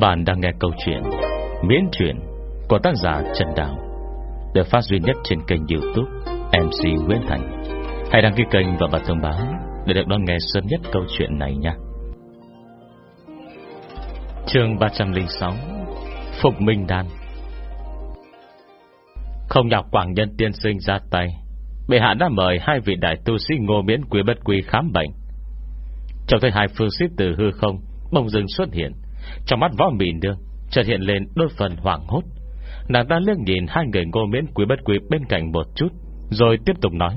Các bạn đang nghe câu chuyện Miễn truyện của tác giả Trần Đào Được phát duy nhất trên kênh youtube MC Nguyễn Thành. Hãy đăng ký kênh và bật thông báo Để được đón nghe sớm nhất câu chuyện này nha. Chương 306 Phục Minh Đan. Không nhọc quảng nhân tiên sinh ra tay, Bệ hạ đã mời hai vị đại tu sĩ ngô miễn quý bất quý khám bệnh. Trong thấy hai phương sĩ từ hư không Bông dưng xuất hiện trong mắt võ mì nương, Chợt hiện lên đôi phần hoảng hốt. Nàng ta liếc nhìn hai người ngô miễn quý bất quý bên cạnh một chút, Rồi tiếp tục nói.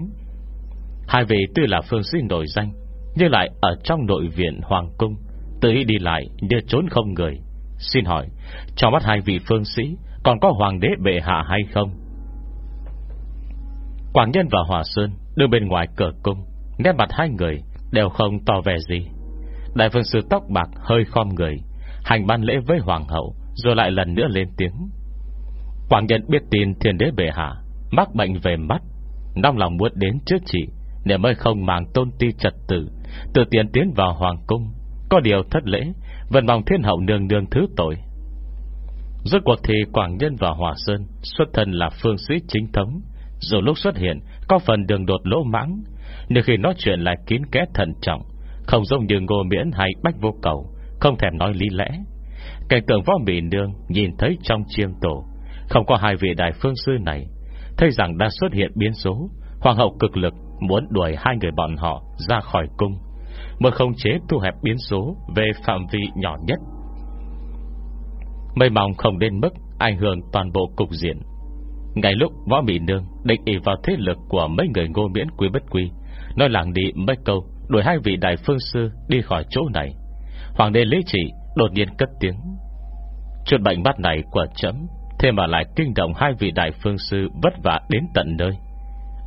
Hai vị tuy là phương sĩ nổi danh, Nhưng lại ở trong nội viện Hoàng Cung, Tự đi lại như trốn không người. Xin hỏi, Trong mắt hai vị phương sĩ Còn có hoàng đế bệ hạ hay không? Quảng Nhân và Hòa Sơn Đứng bên ngoài cửa cung, Nét mặt hai người đều không tỏ vẻ gì. Đại phương sư tóc bạc hơi khom người Hành ban lễ với hoàng hậu, Rồi lại lần nữa lên tiếng. Quảng Nhân biết tin thiên đế bệ hạ, Mắc bệnh về mắt Nông lòng muốn đến trước chị, Để mới không mang tôn ti trật tử Từ tiền tiến vào hoàng cung. Có điều thất lễ, Vẫn mong thiên hậu nương nương thứ tội. Rốt cuộc thì Quảng Nhân và Hòa Sơn Xuất thân là phương sĩ chính thống. Dù lúc xuất hiện, Có phần đường đột lỗ mãng, Nhưng khi nói chuyện lại kín kẽ thận trọng, Không giống như ngô miễn hay bách vô cầu. Không thèm nói lý lẽ. Cảnh tượng võ mỹ nương Nhìn thấy trong chiêm tổ, Không có hai vị đại phương sư này, Thấy rằng đã xuất hiện biến số, Hoàng hậu cực lực muốn đuổi hai người bọn họ Ra khỏi cung Mới không chế thu hẹp biến số Về phạm vi nhỏ nhất. Mây mong không đến mức Ảnh hưởng toàn bộ cục diện. Ngay lúc võ mỹ nương Định ý vào thế lực của mấy người ngô miễn quý bất quý Nói làng đi mấy câu, Đuổi hai vị đại phương sư đi khỏi chỗ này. Hoàng đế lý trị đột nhiên cất tiếng. Chuột bệnh bắt này của chấm, Thế mà lại kinh động hai vị đại phương sư Vất vả đến tận nơi.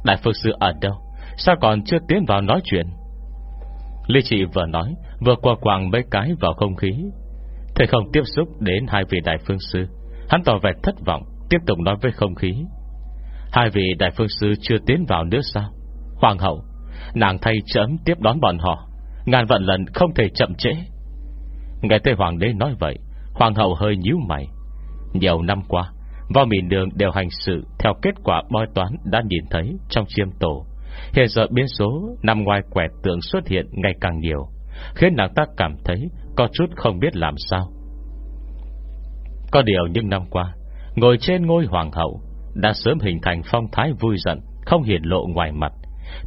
Đại phương sư ở đâu? Sao còn chưa tiến vào nói chuyện? Lý trị vừa nói, Vừa qua quàng mấy cái vào không khí. Thầy không tiếp xúc đến hai vị đại phương sư, Hắn tỏ vẻ thất vọng, Tiếp tục nói với không khí. Hai vị đại phương sư chưa tiến vào nữa sao? Hoàng hậu, Nàng thay chấm tiếp đón bọn họ, Ngàn vận lần không thể chậm trễ. Nghe thấy hoàng đế nói vậy, Hoàng hậu hơi nhíu mày. Nhiều năm qua, Võ Mỹ Đường đều hành sự Theo kết quả bói toán đã nhìn thấy Trong chiêm tổ. Hiện giờ biến số nằm ngoài quẻ tượng xuất hiện ngày càng nhiều, Khiến nàng ta cảm thấy Có chút không biết làm sao. Có điều những năm qua, Ngồi trên ngôi hoàng hậu Đã sớm hình thành phong thái vui giận, Không hiển lộ ngoài mặt.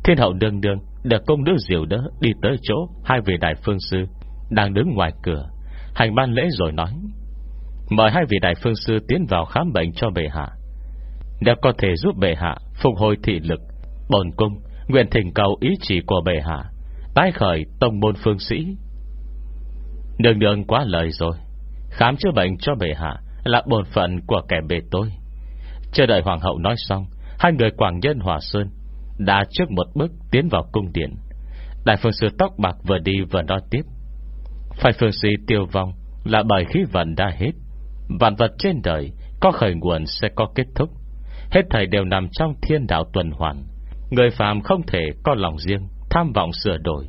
Thiên hậu đương đương Được công nữ diệu đỡ đi tới chỗ Hai vị đại phương sư đang đứng ngoài cửa, Hành ban lễ rồi nói, Mời hai vị đại phương sư tiến vào khám bệnh cho bệ hạ. Nếu có thể giúp bệ hạ Phục hồi thị lực Bồn cung Nguyện thỉnh cầu ý chỉ của bệ hạ, Tái khởi tông môn phương sĩ. Đường đường quá lời rồi. Khám chữa bệnh cho bệ hạ Là bổn phận của kẻ bề tôi. Chờ đợi hoàng hậu nói xong, Hai người quảng nhân hòa sơn Đã trước một bước tiến vào cung điện. Đại phương sư tóc bạc vừa đi vừa nói tiếp phải phương sĩ tiêu vong Là bởi khí vận đã hết. Vạn vật trên đời Có khởi nguồn sẽ có kết thúc. Hết thầy đều nằm trong thiên đạo tuần hoàn. Người phàm không thể có lòng riêng, Tham vọng sửa đổi.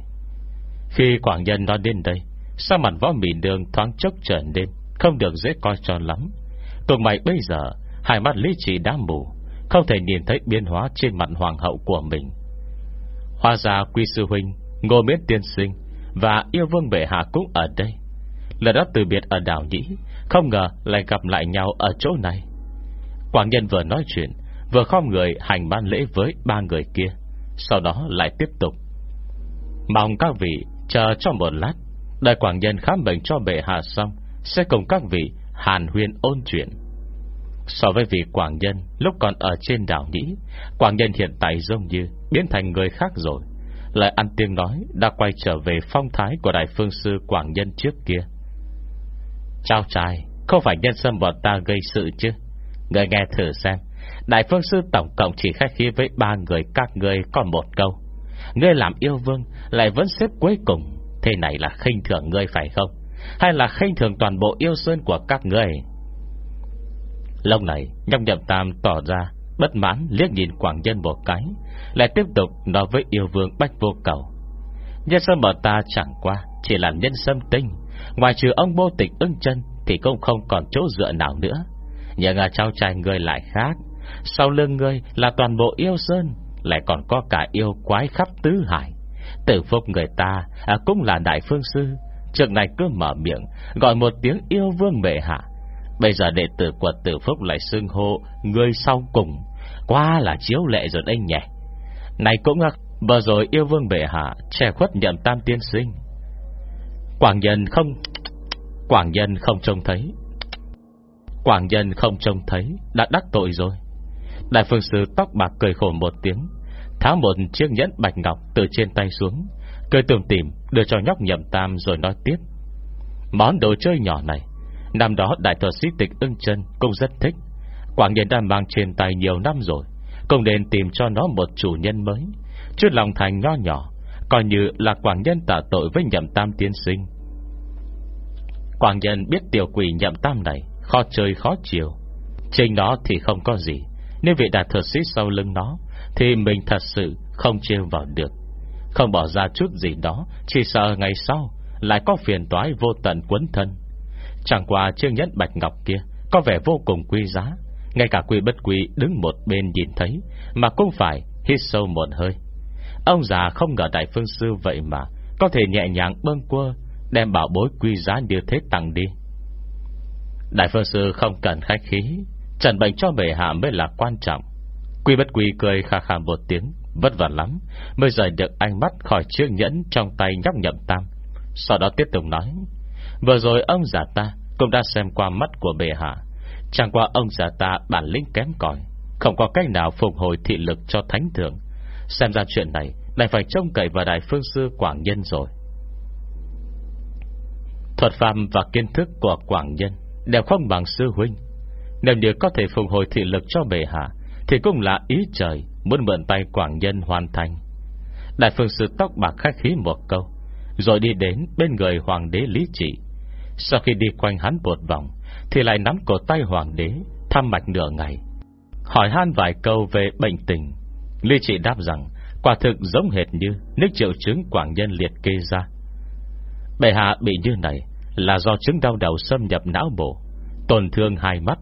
Khi Quảng Nhân nói đến đây, Sao mặt võ mỉ đường thoáng chốc trở nên Không được dễ coi cho lắm. Cùng mày bây giờ, Hai mắt lý trí đã mù, Không thể nhìn thấy biến hóa trên mặt hoàng hậu của mình. Hoa gia quy sư huynh, Ngô miết tiên sinh và yêu vương bệ hạ cũng ở đây. Lần đó từ biệt ở đảo Nhĩ, Không ngờ lại gặp lại nhau ở chỗ này. Quảng nhân vừa nói chuyện, Vừa khom người hành ban lễ với ba người kia, Sau đó lại tiếp tục. Mong các vị chờ cho một lát Đại quảng nhân khám bệnh cho bệ hạ xong, Sẽ cùng các vị hàn huyên ôn chuyện. So với vị quảng nhân Lúc còn ở trên đảo Nhĩ Quảng nhân hiện tại giống như Biến thành người khác rồi. Lại ăn tiếng nói, Đã quay trở về phong thái của đại phương sư Quảng nhân trước kia. Chào trai Không phải nhân sâm bọn ta gây sự chứ? Người nghe thử xem, Đại phương sư tổng cộng chỉ khách khí với ba người, Các người còn một câu. Ngươi làm yêu vương, Lại vẫn xếp cuối cùng, Thế này là khinh thường ngươi phải không? Hay là khinh thường toàn bộ yêu sơn của các ngươi? Lông này Nhông nhậm tam tỏ ra Bất mãn liếc nhìn quảng nhân một cái Lại tiếp tục nói với yêu vương Bách Vô Cầu. Nhân sâm ở ta chẳng qua Chỉ là nhân sâm tinh Ngoài trừ ông vô tịch ưng chân Thì cũng không còn chỗ dựa nào nữa. Nhưng à, trao trai ngươi lại khác. Sau lưng ngươi là toàn bộ yêu sơn Lại còn có cả yêu quái khắp tứ hải. Tử phúc người ta à, Cũng là đại phương sư trường này cứ mở miệng Gọi một tiếng yêu vương bệ hạ. Bây giờ đệ tử của tử phúc lại xưng hô Người sau cùng. Quá là chiếu lệ rồi anh nhỉ. Này cũng à, Vừa rồi yêu vương bệ hạ Che khuất nhậm tam tiên sinh. Quảng nhân không, Quảng nhân không trông thấy. Quảng nhân không trông thấy Đã đắc tội rồi. Đại phương sư tóc bạc cười khổ một tiếng, Tháo một chiếc nhẫn bạch ngọc Từ trên tay xuống, Cười tùm tìm đưa cho nhóc nhậm tam rồi nói tiếp. Món đồ chơi nhỏ này, Năm đó đại thuật sĩ tịch ưng chân Cũng rất thích. Quảng nhân đã mang trên tay nhiều năm rồi Cũng nên tìm cho nó một chủ nhân mới. Chứ lòng thành nho nhỏ, Coi như là quảng nhân tạ tội với nhậm tam tiên sinh. Quảng nhân biết tiểu quỷ nhậm tam này Khó chơi khó chiều. Trên nó thì không có gì, Nếu vị đại thuật sĩ sau lưng nó, Thì mình thật sự không trêu vào được. Không bỏ ra chút gì đó, Chỉ sợ ngày sau Lại có phiền toái vô tận quấn thân. Chẳng qua chương nhất bạch ngọc kia Có vẻ vô cùng quý giá ngay cả quy bất quy đứng một bên nhìn thấy, Mà cũng phải hít sâu một hơi. Ông già không ngờ đại phương sư vậy mà Có thể nhẹ nhàng bâng quơ, Đem bảo bối quy giá như thế tặng đi. Đại phương sư không cần khách khí, Trần bệnh cho bệ hạ mới là quan trọng. Quy bất quy cười khà khà một tiếng, Vất vả lắm, Mới rời được ánh mắt khỏi chiếc nhẫn Trong tay nhóc nhậm tam. Sau đó tiếp tục nói, Vừa rồi ông già ta cũng đã xem qua mắt của bệ hạ Chẳng qua ông già ta bản lĩnh kém cỏi, Không có cách nào phục hồi thị lực cho thánh thượng. Xem ra chuyện này, Lại phải trông cậy vào đại phương sư Quảng Nhân rồi. Thuật phạm và kiến thức của Quảng Nhân Đều không bằng sư huynh. Nếu như có thể phục hồi thị lực cho bệ hạ, Thì cũng là ý trời Muốn mượn tay Quảng Nhân hoàn thành. Đại phương sư tóc bạc khách khí một câu, Rồi đi đến bên người Hoàng đế Lý Trị. Sau khi đi quanh hắn một vòng thì lại nắm cổ tay Hoàng đế, Thăm mạch nửa ngày. Hỏi han vài câu về bệnh tình. Lý Trị đáp rằng, Quả thực giống hệt như Nước triệu chứng Quảng Nhân liệt kê ra. Bệ hạ bị như này Là do chứng đau đầu xâm nhập não bộ, Tổn thương hai mắt.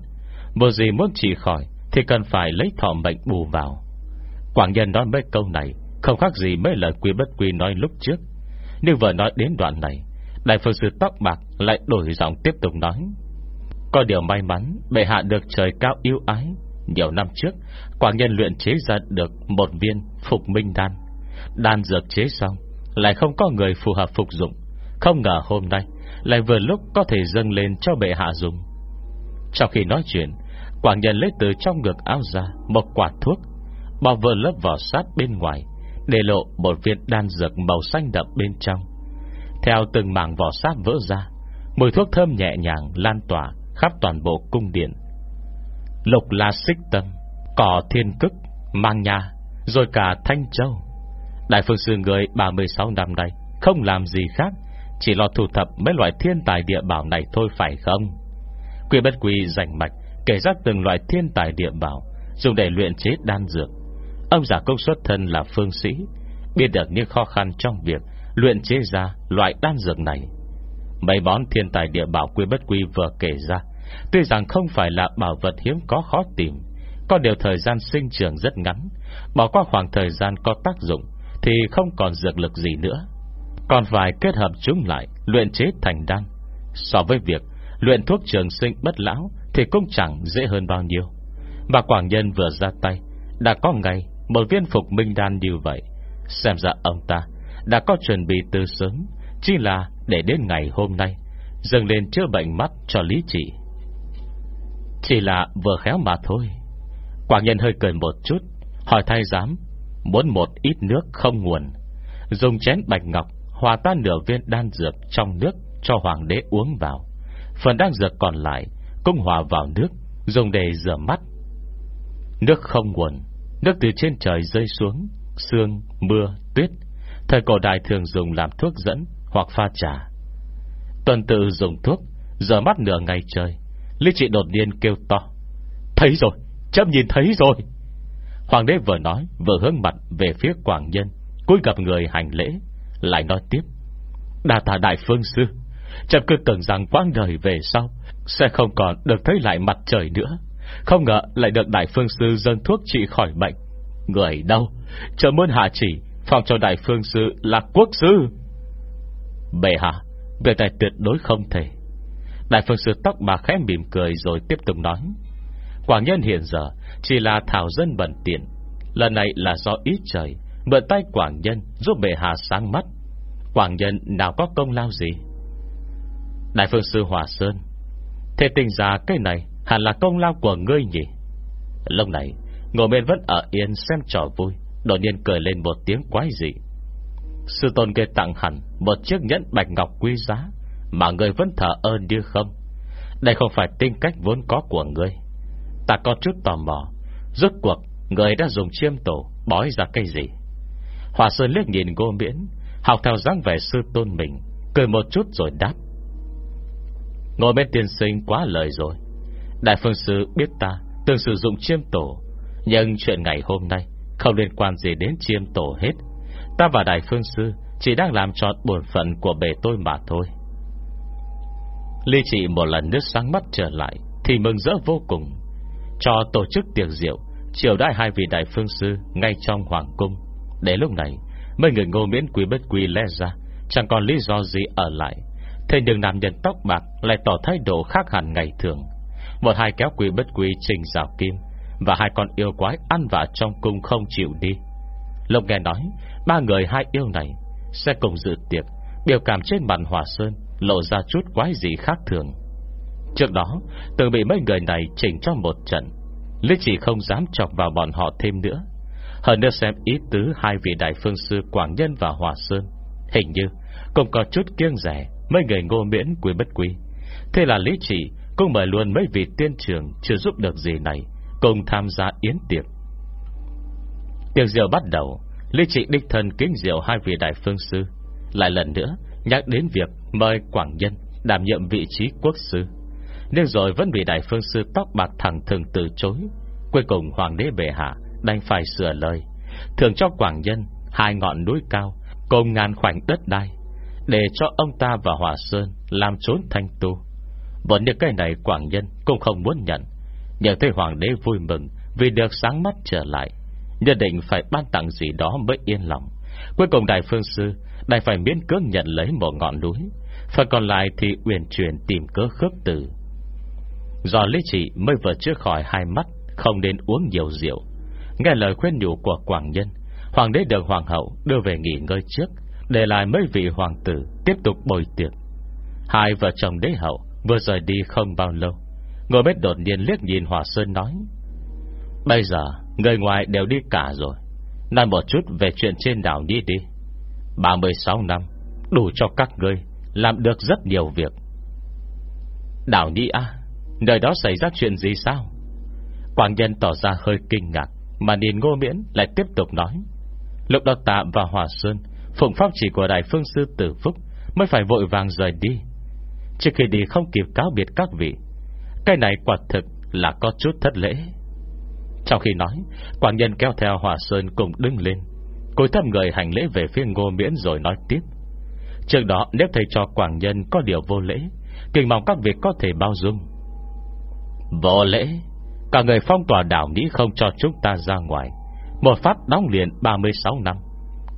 Một gì muốn trị khỏi Thì cần phải lấy thọ mệnh bù vào. Quảng Nhân nói mấy câu này Không khác gì mấy lời quy bất quy nói lúc trước. Nhưng vừa nói đến đoạn này, Đại phương sư tóc bạc lại đổi giọng tiếp tục nói. Có điều may mắn, Bệ hạ được trời cao yêu ái. Nhiều năm trước Quảng Nhân luyện chế ra được Một viên phục minh đan. Đan dược chế xong, Lại không có người phù hợp phục dụng. Không ngờ hôm nay, Lại vừa lúc có thể dâng lên cho bệ hạ dùng. Trong khi nói chuyện Quảng Nhân lấy từ trong ngực áo ra Một quả thuốc, bao vừa lớp vỏ sát bên ngoài, Để lộ một viên đan dược màu xanh đậm bên trong. Theo từng mảng vỏ sát vỡ ra, Mùi thuốc thơm nhẹ nhàng lan tỏa. Khắp toàn bộ cung điện. Lục la xích tâm Cỏ thiên cức, Mang nha, Rồi cả Thanh Châu. Đại phương sư người 36 năm nay Không làm gì khác, Chỉ lo thu thập mấy loại thiên tài địa bảo này thôi phải không? Quy bất quy rảnh mạch Kể ra từng loại thiên tài địa bảo, Dùng để luyện chế đan dược. Ông giả công xuất thân là phương sĩ, Biết được những khó khăn trong việc Luyện chế ra loại đan dược này. Mấy món thiên tài địa bảo quy bất quy vừa kể ra Tuy rằng không phải là bảo vật hiếm có khó tìm, Có điều thời gian sinh trưởng rất ngắn, Bỏ qua khoảng thời gian có tác dụng Thì không còn dược lực gì nữa. Còn phải kết hợp chúng lại, Luyện chế thành đan. So với việc luyện thuốc trường sinh bất lão Thì cũng chẳng dễ hơn bao nhiêu. Mà Quảng Nhân vừa ra tay, Đã có ngày một viên phục minh đan như vậy. Xem ra ông ta Đã có chuẩn bị từ sớm, Chỉ là để đến ngày hôm nay dừng lên chữa bệnh mắt cho lý trị. Chỉ là vừa khéo mà thôi. Quảng nhân hơi cười một chút Hỏi thay giám Muốn một ít nước không nguồn. Dùng chén bạch ngọc Hòa tan nửa viên đan dược trong nước Cho hoàng đế uống vào. Phần đan dược còn lại Cũng hòa vào nước Dùng để rửa mắt. Nước không nguồn Nước từ trên trời rơi xuống Sương, mưa, tuyết. Thời cổ đại thường dùng làm thuốc dẫn Hoặc pha trà. Tuần tự dùng thuốc Giờ mắt nửa ngày trời. Lý trị đột nhiên kêu to. Thấy rồi, chấm nhìn thấy rồi. Hoàng đế vừa nói Vừa hướng mặt về phía Quảng Nhân cúi gặp người hành lễ Lại nói tiếp. Đà tạ đại phương sư Chậm cứ tưởng rằng quãng đời về sau Sẽ không còn được thấy lại mặt trời nữa. Không ngờ lại được Đại Phương Sư dâng thuốc trị khỏi bệnh. Người đâu? Chờ muốn hạ chỉ Phòng cho Đại Phương Sư là quốc sư. Bệ hạ Việc này tuyệt đối không thể. Đại Phương Sư tóc bà khẽ mỉm cười Rồi tiếp tục nói. Quảng nhân hiện giờ, chỉ là thảo dân bẩn tiện. Lần này là do ít trời, Mượn tay Quảng nhân, giúp bệ hạ sáng mắt. Quảng nhân nào có công lao gì? Đại Phương Sư Hòa Sơn, Thế tình ra cái này Hẳn là công lao của ngươi nhỉ? Lúc này Ngồi bên vẫn ở yên xem trò vui, Đột nhiên cười lên một tiếng quái dị. Sư tôn kê tặng hẳn Một chiếc nhẫn bạch ngọc quý giá mà người vẫn thở ơn như không? Đây không phải tinh cách vốn có của ngươi Ta có chút tò mò. Rốt cuộc, Người đã dùng chiêm tổ Bói ra cây gì? Hòa Sơn liếc nhìn Ngô Miễn, Học theo dáng vẻ sư tôn mình, Cười một chút rồi đáp. Ngồi bên tiên sinh quá lời rồi. Đại phương sư biết ta Từng sử dụng chiêm tổ, Nhưng chuyện ngày hôm nay Không liên quan gì đến chiêm tổ hết. Ta và đại phương sư Chỉ đang làm trọn bổn phận của bề tôi mà thôi. Ly chỉ một lần nước sáng mắt trở lại, Thì mừng rỡ vô cùng. Cho tổ chức tiệc rượu, Triều đại hai vị đại phương sư Ngay trong hoàng cung. Để lúc này, Mấy người ngô miễn quý bất quý lẽ ra, Chẳng còn lý do gì ở lại. Thế nhưng nam nhân tóc bạc Lại tỏ thái độ khác hẳn ngày thường. Một hai kéo quý bất quý trình rào kim, Và hai con yêu quái ăn vạ trong cung không chịu đi. Lộc nghe nói, Ba người hai yêu này Sẽ cùng dự tiệc, Biểu cảm trên mặt hòa sơn Lộ ra chút quái gì khác thường. Trước đó, Từng bị mấy người này chỉnh cho một trận. Lý chỉ không dám chọc vào bọn họ thêm nữa. Hơn nữa xem ý tứ Hai vị đại phương sư Quảng Nhân và Hòa Sơn. Hình như cũng có chút kiêng rẻ, Mấy người ngô miễn quý bất quý. Thế là lý chỉ cũng mời luôn mấy vị tiên trường Chưa giúp được gì này Cùng tham gia yến tiệc. Tiệc rượu bắt đầu, Lý trị đích thân kính rượu hai vị đại phương sư. Lại lần nữa Nhắc đến việc mời Quảng Nhân Đảm nhiệm vị trí quốc sư. Nhưng rồi vẫn bị đại phương sư tóc bạc thẳng thường từ chối. Cuối cùng hoàng đế bệ hạ Đành phải sửa lời. Thường cho Quảng Nhân Hai ngọn núi cao Cùng ngàn khoảnh đất đai, Để cho ông ta và Hòa Sơn Làm trốn thanh tu. Vẫn như cái này Quảng Nhân cũng không muốn nhận Nhờ thấy Hoàng đế vui mừng Vì được sáng mắt trở lại, Nhất định phải ban tặng gì đó mới yên lòng. Cuối cùng Đại Phương Sư đành phải miễn cưỡng nhận lấy một ngọn núi Phần còn lại thì uyển chuyển tìm cớ khước từ. Do lý trị mới vừa chưa khỏi hai mắt, Không nên uống nhiều rượu. Nghe lời khuyên nhủ của Quảng Nhân, Hoàng đế được hoàng hậu đưa về nghỉ ngơi trước, Để lại mấy vị hoàng tử Tiếp tục bồi tiệc. Hai vợ chồng đế hậu vừa rời đi không bao lâu, Ngồi bếp đột nhiên liếc nhìn Hòa Sơn nói, Bây giờ Người ngoài đều đi cả rồi, Nói một chút về chuyện trên đảo Nhi đi. 36 năm, Đủ cho các ngươi làm được rất nhiều việc. Đảo Nhi à Nơi đó xảy ra chuyện gì sao? Quảng nhân tỏ ra hơi kinh ngạc, Mà nhìn ngô miễn lại tiếp tục nói. Lúc đó tạ và Hòa Sơn, Phụng pháp chỉ của Đại Phương Sư Tử Phúc, Mới phải vội vàng rời đi. Trước khi đi không kịp cáo biệt các vị, Cái này quả thực là có chút thất lễ. Trong khi nói Quảng nhân kéo theo Hòa Sơn cùng đứng lên. Cúi thấp người hành lễ về phía ngô miễn rồi nói tiếp. Trước đó, nếu thầy cho Quảng nhân có điều vô lễ Kinh mong các việc có thể bao dung. Vô lễ? Cả người phong tỏa đảo nghĩ không cho chúng ta ra ngoài. Một phát đóng liền 36 năm.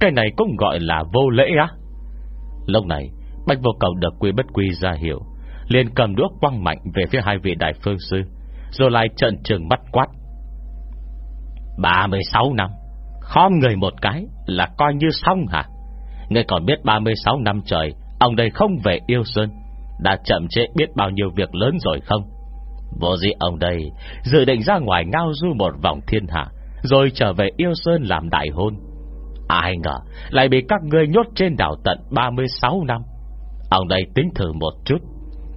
Cái này cũng gọi là vô lễ á. Lúc này, Bạch vô cầu được quy bất quy ra hiểu liền cầm đuốc quăng mạnh về phía hai vị đại phương sư, Rồi lại trận trừng mắt quát. 36 năm? Khom người một cái Là coi như xong hả? Ngươi còn biết 36 năm trời, Ông đây không về yêu sơn. Đã chậm trễ biết bao nhiêu việc lớn rồi không? Vô gì ông đây, Dự định ra ngoài ngao du một vòng thiên hạ, Rồi trở về yêu sơn làm đại hôn. Ai ngờ, Lại bị các ngươi nhốt trên đảo tận 36 năm. Ông đây tính thử một chút.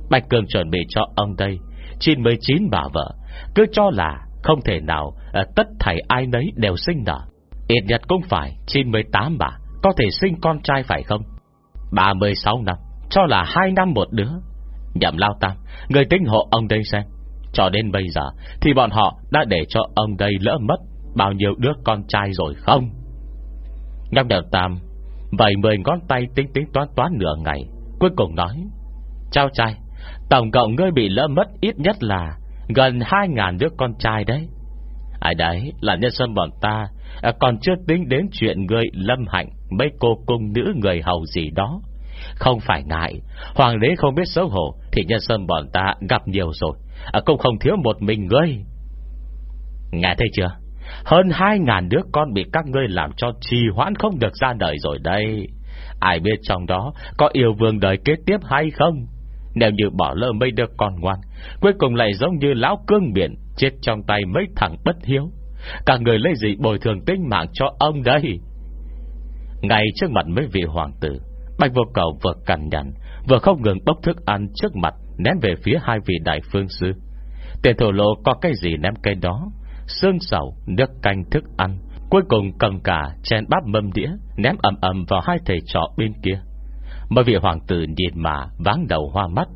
Bạch Cường chuẩn bị cho ông đây 99 bà vợ. Cứ cho là không thể nào ờ, Tất thảy ai nấy đều sinh nở. Ít nhất cũng phải 98 bà. Có thể sinh con trai phải không? 36 năm, Cho là hai năm một đứa. Nhậm lao tam, Người tính hộ ông đây xem. Cho đến bây giờ, Thì bọn họ đã để cho ông đây lỡ mất Bao nhiêu đứa con trai rồi không? Nhậm đèo tam Vậy mười ngón tay tính tính toán toán nửa ngày, Cuối cùng nói, Chào trai, Tổng cộng ngươi bị lỡ mất ít nhất là Gần hai ngàn đứa con trai đấy. Ai đấy, là nhân dân bọn ta à, Còn chưa tính đến chuyện người lâm hạnh Mấy cô cung nữ người hầu gì đó. Không phải ngại Hoàng đế không biết xấu hổ Thì nhân dân bọn ta gặp nhiều rồi. À, Cũng không thiếu một mình ngươi. Nghe thấy chưa? Hơn hai ngàn đứa con bị các ngươi làm cho trì hoãn không được ra đời rồi đây. Ai biết trong đó Có yêu vương đời kế tiếp hay không? Nếu như bỏ lỡ mấy đứa con ngoan Cuối cùng lại giống như lão cương biển Chết trong tay mấy thằng bất hiếu. Cả người lấy gì bồi thường tính mạng cho ông đây? Ngay trước mặt mấy vị hoàng tử Bạch vô cầu vừa cằn nhằn Vừa không ngừng bốc thức ăn trước mặt Ném về phía hai vị đại phương sư. Tiền thổ lộ có cái gì ném cái đó? Xương sầu, nước canh thức ăn Cuối cùng cầm cả chén bát mâm đĩa Ném ầm ầm vào hai thầy trò bên kia. Mấy vị hoàng tử nhìn mà Váng đầu hoa mắt.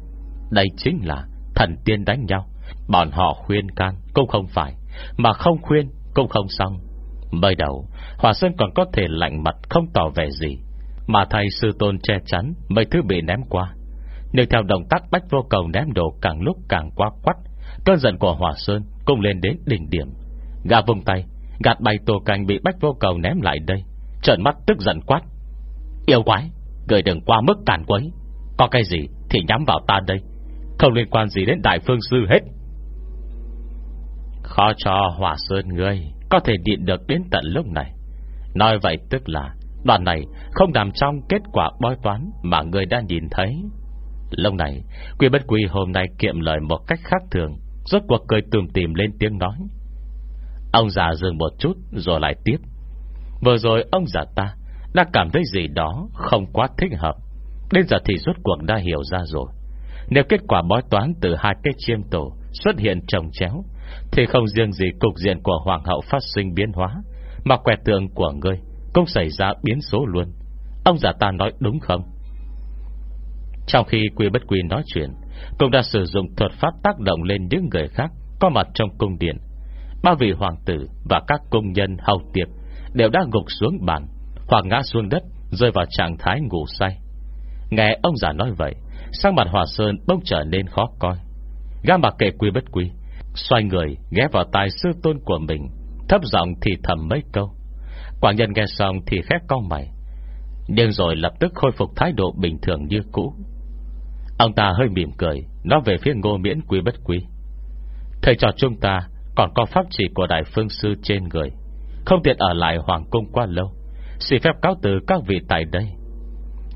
Đây chính là thần tiên đánh nhau. Bọn họ khuyên can cũng không phải Mà không khuyên cũng không xong. Mới đầu, Hòa Sơn còn có thể lạnh mặt không tỏ vẻ gì, Mà thầy sư tôn che chắn Mấy thứ bị ném qua. Nhưng theo động tác bách vô cầu ném đồ Càng lúc càng quá quắt, Cơn giận của Hòa Sơn cũng lên đến đỉnh điểm. Gà vùng tay, Gạt bay tổ cành bị bách vô cầu ném lại đây, Trợn mắt tức giận quát. Yêu quái, Người đừng qua mức càn quấy. Có cái gì thì nhắm vào ta đây. Không liên quan gì đến đại phương sư hết. Khó cho hỏa sơn ngươi Có thể điện được đến tận lúc này. Nói vậy tức là, Đoạn này không nằm trong kết quả bói toán Mà người đã nhìn thấy. Lúc này, Quy bất quy hôm nay kiệm lời một cách khác thường, Rốt cuộc cười tùm tìm lên tiếng nói. Ông già dừng một chút rồi lại tiếp. Vừa rồi ông già ta Đã cảm thấy gì đó không quá thích hợp. Đến giờ thì rốt cuộc đã hiểu ra rồi. Nếu kết quả bói toán từ hai cái chiêm tổ Xuất hiện trồng chéo thì không riêng gì cục diện của hoàng hậu phát sinh biến hóa, Mà quẹt tượng của ngươi Cũng xảy ra biến số luôn. Ông giả ta nói đúng không? Trong khi quy bất quy nói chuyện, Cũng đã sử dụng thuật pháp tác động lên những người khác Có mặt trong cung điện. Ba vị hoàng tử và các công nhân hầu tiệp Đều đã gục xuống bàn, Hoặc ngã xuống đất, Rơi vào trạng thái ngủ say. Nghe ông giả nói vậy Sang mặt Hòa Sơn bỗng trở nên khó coi. Gã mặc kệ quy bất quy Xoay người ghé vào tai sư tôn của mình, Thấp giọng thì thầm mấy câu. Quảng nhân nghe xong thì khét con mày Nhưng rồi lập tức khôi phục thái độ bình thường như cũ. Ông ta hơi mỉm cười, Nói về phía ngô miễn quý bất quý. Thầy trò chúng ta còn có pháp chỉ của đại phương sư trên người, Không tiện ở lại hoàng cung quá lâu. Xin phép cáo từ các vị tại đây.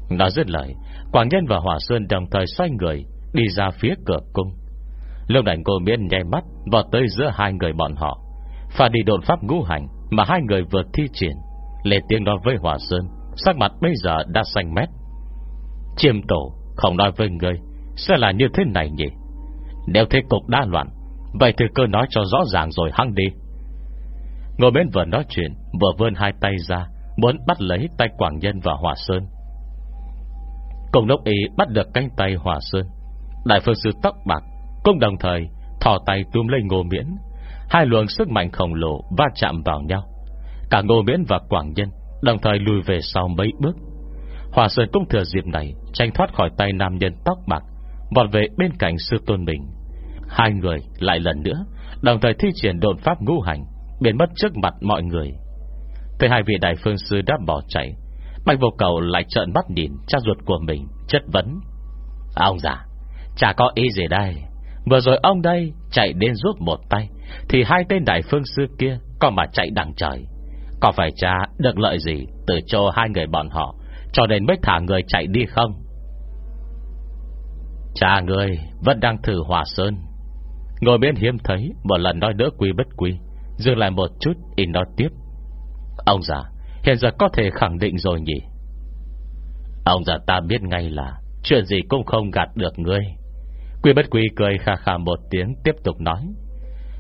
Nói dứt lời Quảng Nhân và Hòa Sơn đồng thời xoay người, Đi ra phía cửa cung. Lúc Đảnh cô miên nhảy mắt Vào tới giữa hai người bọn họ. Và đi đồn pháp ngũ hành Mà hai người vừa thi triển Lê tiếng nói với Hòa Sơn, Sắc mặt bây giờ đã xanh mét. Chiêm tổ, không nói với người Sẽ là như thế này nhỉ? Nếu thế cục đa loạn, Vậy thì cơ nói cho rõ ràng rồi hăng đi. Ngồi bên vừa nói chuyện, Vừa vươn hai tay ra, Muốn bắt lấy tay Quảng Nhân và Hòa Sơn. Cùng lúc ý bắt được cánh tay Hòa Sơn, Đại phương sư tóc bạc cũng đồng thời, thò tay túm lấy ngô miễn. Hai luồng sức mạnh khổng lồ Va chạm vào nhau. Cả ngô miễn và Quảng Nhân Đồng thời lùi về sau mấy bước. Hòa Sơn cũng thừa dịp này Tranh thoát khỏi tay nam nhân tóc bạc, Vọt về bên cạnh sư tôn mình. Hai người lại lần nữa Đồng thời thi triển độn pháp ngũ hành, Biến mất trước mặt mọi người. Thấy hai vị đại phương sư đã bỏ chạy, Bạch vô cầu lại trợn mắt nhìn Cha ruột của mình, chất vấn. Ông già, Chả có ý gì đây. Vừa rồi ông đây chạy đến giúp một tay, Thì hai tên đại phương sư kia Có mà chạy đằng trời. Có phải cha được lợi gì Từ cho hai người bọn họ, Cho nên mới thả người chạy đi không? Cha người vẫn đang thử hòa sơn. Ngồi bên hiếm thấy, Một lần nói đỡ quy bất quy, Dừng lại một chút in nói tiếp. Ông già, hiện giờ có thể khẳng định rồi nhỉ? Ông già ta biết ngay là Chuyện gì cũng không gạt được ngươi. Quy bất quy cười khà khà một tiếng, Tiếp tục nói.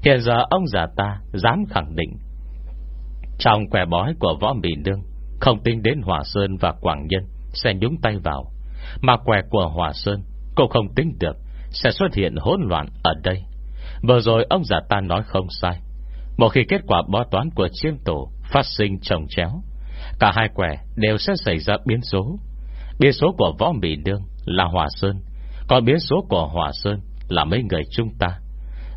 Hiện giờ ông già ta dám khẳng định, Trong quẻ bói của võ Mỹ Nương, Không tính đến Hòa Sơn và Quảng Nhân Sẽ nhúng tay vào, Mà quẻ của Hòa Sơn Cũng không tính được Sẽ xuất hiện hỗn loạn ở đây. Vừa rồi ông già ta nói không sai. Một khi kết quả bó toán của chiêm tổ Phát sinh trồng chéo, Cả hai quẻ đều sẽ xảy ra biến số. Biến số của võ Mỹ Nương là Hòa Sơn còn biến số của Hòa Sơn Là mấy người chúng ta.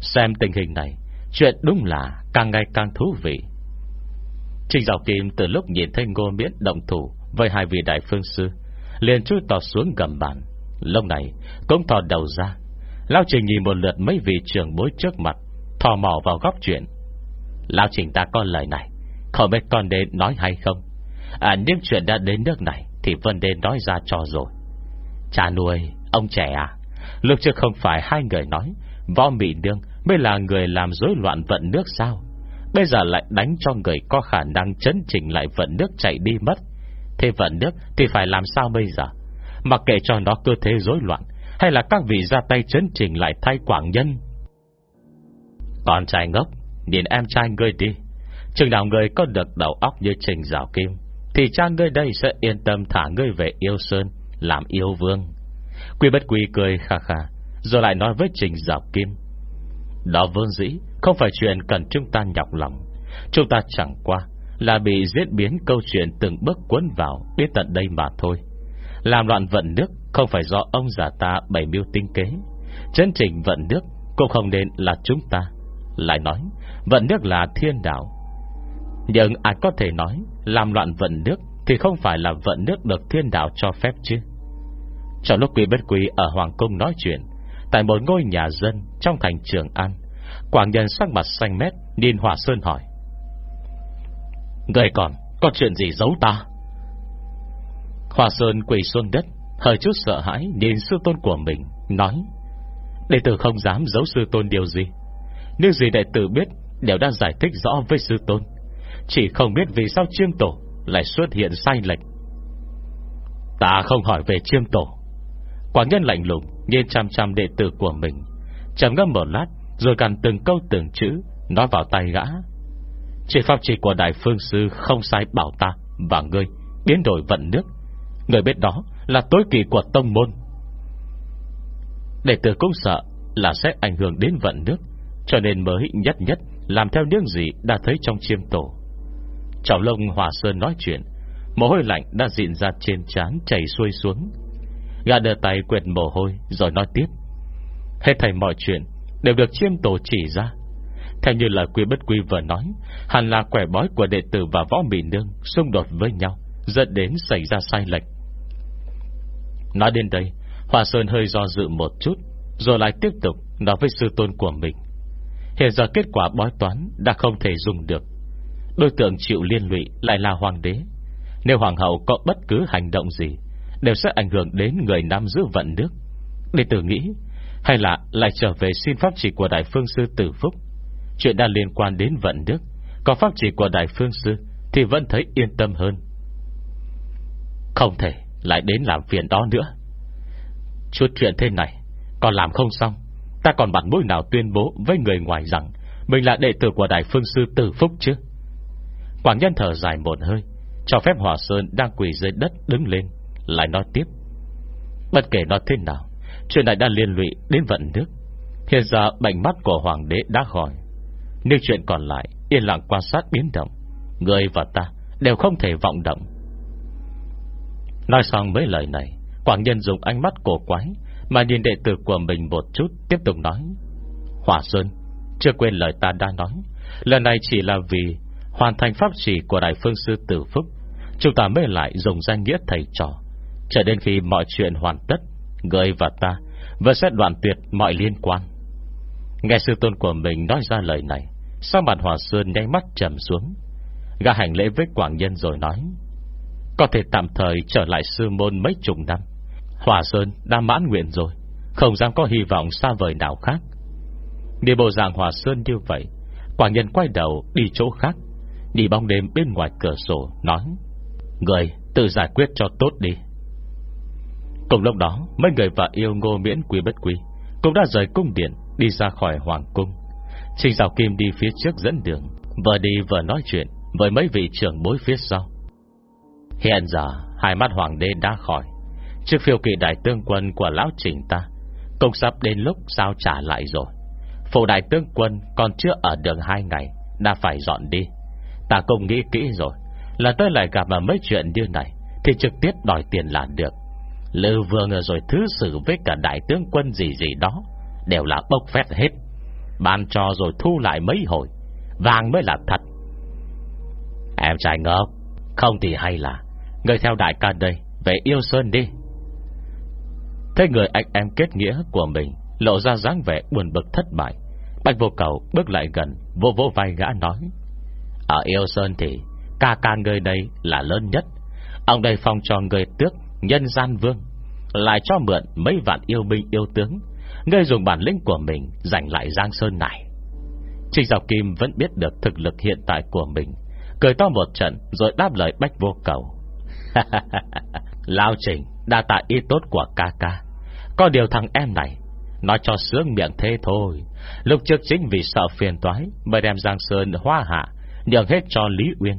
Xem tình hình này Chuyện đúng là càng ngày càng thú vị. Trình Giáo Kim từ lúc nhìn thấy Ngô Miễn động thủ Với hai vị đại phương sư Liền chui tỏ xuống gầm bàn. Lúc này cũng thò đầu ra. Lao Trình nhìn một lượt mấy vị trưởng bối trước mặt Thò mò vào góc chuyện. Lao Trình ta có lời này Không biết con đến nói hay không? À nhưng chuyện đã đến nước này Thì Vân Đê nói ra cho rồi. Cha nuôi, ông trẻ à Lúc trước không phải hai người nói, Võ Mỹ Nương mới là người làm rối loạn vận nước sao? Bây giờ lại đánh cho người có khả năng chấn chỉnh lại vận nước chạy đi mất. Thế vận nước thì phải làm sao bây giờ? Mặc kệ cho nó cơ thế rối loạn, Hay là các vị ra tay chấn chỉnh lại thay quảng nhân? Con trai ngốc, Nhìn em trai ngươi đi. Chừng nào người có được đầu óc như trình rào kim, Thì cha ngươi đây sẽ yên tâm thả ngươi về yêu sơn, Làm yêu vương. Quy bất quy cười kha kha Rồi lại nói với trình rào kim. Đó vương dĩ Không phải chuyện cần chúng ta nhọc lòng. Chúng ta chẳng qua Là bị diễn biến câu chuyện từng bước cuốn vào Đến tận đây mà thôi. Làm loạn vận nước Không phải do ông già ta bày mưu tinh kế. Chân trình vận nước Cũng không nên là chúng ta. Lại nói, Vận nước là thiên đạo. Nhưng ai có thể nói Làm loạn vận nước Thì không phải là vận nước được thiên đạo cho phép chứ? Trong lúc quý bất quý Ở Hoàng Cung nói chuyện, Tại một ngôi nhà dân Trong thành Trường An, Quảng nhân sắc mặt xanh mét Nhìn Hòa Sơn hỏi, Người còn có chuyện gì giấu ta? Hòa Sơn quỳ xuống đất, Hơi chút sợ hãi nhìn sư tôn của mình, Nói, Đệ tử không dám giấu sư tôn điều gì. Nếu gì đệ tử biết Đều đã giải thích rõ với sư tôn. Chỉ không biết vì sao chiêm tổ Lại xuất hiện sai lệch. Ta không hỏi về chiêm tổ Quả nhân lạnh lùng Nhìn chăm chăm đệ tử của mình. Chầm ngâm một lát, Rồi gần từng câu từng chữ, Nói vào tay gã. Chỉ pháp chỉ của Đại Phương Sư Không sai bảo ta và ngươi, Biến đổi vận nước. Người biết đó là tối kỳ của tông môn. Đệ tử cũng sợ Là sẽ ảnh hưởng đến vận nước, Cho nên mới nhất nhất Làm theo những gì đã thấy trong chiêm tổ. Trọng lông Hòa Sơn nói chuyện, Mồ hôi lạnh đã dịn ra trên trán Chảy xuôi xuống. Gã đưa tay quyệt mồ hôi, Rồi nói tiếp. Hết thầy mọi chuyện, Đều được chiêm tổ chỉ ra. Theo như lời quy bất quy vừa nói, Hẳn là quẻ bói của đệ tử và võ mỹ nương Xung đột với nhau, Dẫn đến xảy ra sai lệch. Nói đến đây Hòa Sơn hơi do dự một chút, Rồi lại tiếp tục nói với sư tôn của mình. Hiện giờ kết quả bói toán Đã không thể dùng được. Đối tượng chịu liên lụy lại là hoàng đế. Nếu hoàng hậu có bất cứ hành động gì Đều sẽ ảnh hưởng đến người nam giữ vận nước. Đệ tử nghĩ, Hay là lại trở về xin pháp chỉ của Đại Phương Sư Tử Phúc? Chuyện đã liên quan đến vận nước, Có pháp chỉ của Đại Phương Sư Thì vẫn thấy yên tâm hơn. Không thể lại đến làm phiền đó nữa. Chút chuyện thế này, Còn làm không xong, Ta còn mặt mũi nào tuyên bố với người ngoài rằng Mình là đệ tử của Đại Phương Sư Tử Phúc chứ? Quảng nhân thở dài một hơi, Cho phép Hòa Sơn đang quỳ dưới đất đứng lên. Lại nói tiếp, Bất kể nói thế nào, Chuyện này đã liên lụy đến vận nước. Hiện giờ bệnh mắt của Hoàng đế đã khỏi nếu chuyện còn lại Yên lặng quan sát biến động. Người và ta đều không thể vọng động. Nói xong mấy lời này, Quảng nhân dùng ánh mắt cổ quái Mà nhìn đệ tử của mình một chút, Tiếp tục nói Hòa Sơn, Chưa quên lời ta đã nói, Lần này chỉ là vì Hoàn thành pháp chỉ của Đại Phương Sư Tử Phúc, Chúng ta mới lại dùng danh nghĩa thầy trò. Cho đến khi mọi chuyện hoàn tất Người và ta Vẫn sẽ đoạn tuyệt mọi liên quan. Nghe sư tôn của mình nói ra lời này Sao mặt Hòa Sơn nháy mắt trầm xuống. Gã hành lễ với Quảng Nhân rồi nói, có thể tạm thời trở lại sư môn mấy chục năm. Hòa Sơn đã mãn nguyện rồi, Không dám có hy vọng xa vời nào khác. Đi bộ dạng Hòa Sơn như vậy, Quảng nhân quay đầu đi chỗ khác, Đi bóng đêm bên ngoài cửa sổ, Nói Người tự giải quyết cho tốt đi. Cùng lúc đó, Mấy người vợ yêu ngô miễn quý bất quý Cũng đã rời cung điện Đi ra khỏi hoàng cung. Trình Giáo Kim đi phía trước dẫn đường, Vừa đi vừa nói chuyện Với mấy vị trưởng bối phía sau. Hiện giờ, Hai mắt hoàng đế đã khỏi. Trước phiêu kỳ đại tướng quân của lão trình ta, Cũng sắp đến lúc sao trả lại rồi. Phụ đại tướng quân Còn chưa ở đường hai ngày, Đã phải dọn đi. Ta cũng nghĩ kỹ rồi Là tôi lại gặp mà mấy chuyện như này Thì trực tiếp đòi tiền là được. Lư vương rồi thứ xử với cả đại tướng quân gì gì đó, Đều là bốc phét hết. Ban cho rồi thu lại mấy hồi, Vàng mới là thật. Em trai ngốc, Không thì hay là, Người theo đại ca đây, Về yêu Sơn đi. Thế người anh em kết nghĩa của mình Lộ ra dáng vẻ buồn bực thất bại. Bạch vô cầu bước lại gần, Vô vô vai gã nói, Ở yêu Sơn thì, Ca ca người đây là lớn nhất. Ông đây phong cho người tước Nhân gian vương, Lại cho mượn mấy vạn yêu binh yêu tướng, Ngươi dùng bản lĩnh của mình Giành lại Giang Sơn này. Trình Giọc Kim vẫn biết được thực lực hiện tại của mình, Cười to một trận Rồi đáp lời bách vô cầu. Lao Trình, Đa tạ ý tốt của ca ca. Có điều thằng em này Nói cho sướng miệng thế thôi. Lúc trước chính vì sợ phiền toái Mới đem Giang Sơn hoa hạ, Nhường hết cho Lý Uyên.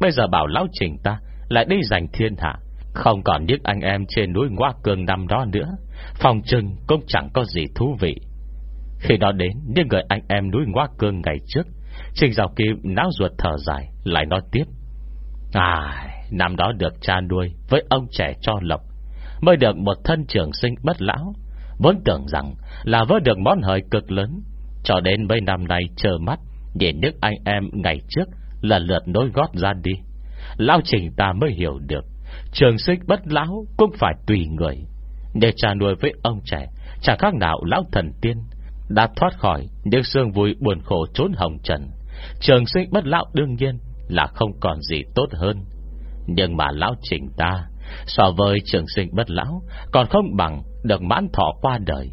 Bây giờ bảo Lão Trình ta Lại đi giành thiên hạ. Không còn những anh em trên núi Ngoa Cường năm đó nữa. Phòng trừng cũng chẳng có gì thú vị. Khi đó đến, Những người anh em núi Ngoa Cường ngày trước, Trình Giáo Kim náo ruột thở dài, Lại nói tiếp. À Năm đó được cha nuôi Với ông trẻ cho lộc, Mới được một thân trưởng sinh bất lão. Vốn tưởng rằng là vỡ được món hời cực lớn, Cho đến mấy năm nay chờ mắt, Nhìn nước anh em ngày trước Lần lượt nối gót ra đi. Lao trình ta mới hiểu được Trường sinh bất lão cũng phải tùy người. Để cha nuôi với ông trẻ, Chả khác nào lão thần tiên. Đã thoát khỏi những xương vui buồn khổ trốn hồng trần, Trường sinh bất lão đương nhiên Là không còn gì tốt hơn. Nhưng mà lão trình ta, So với trường sinh bất lão, Còn không bằng được mãn thọ qua đời.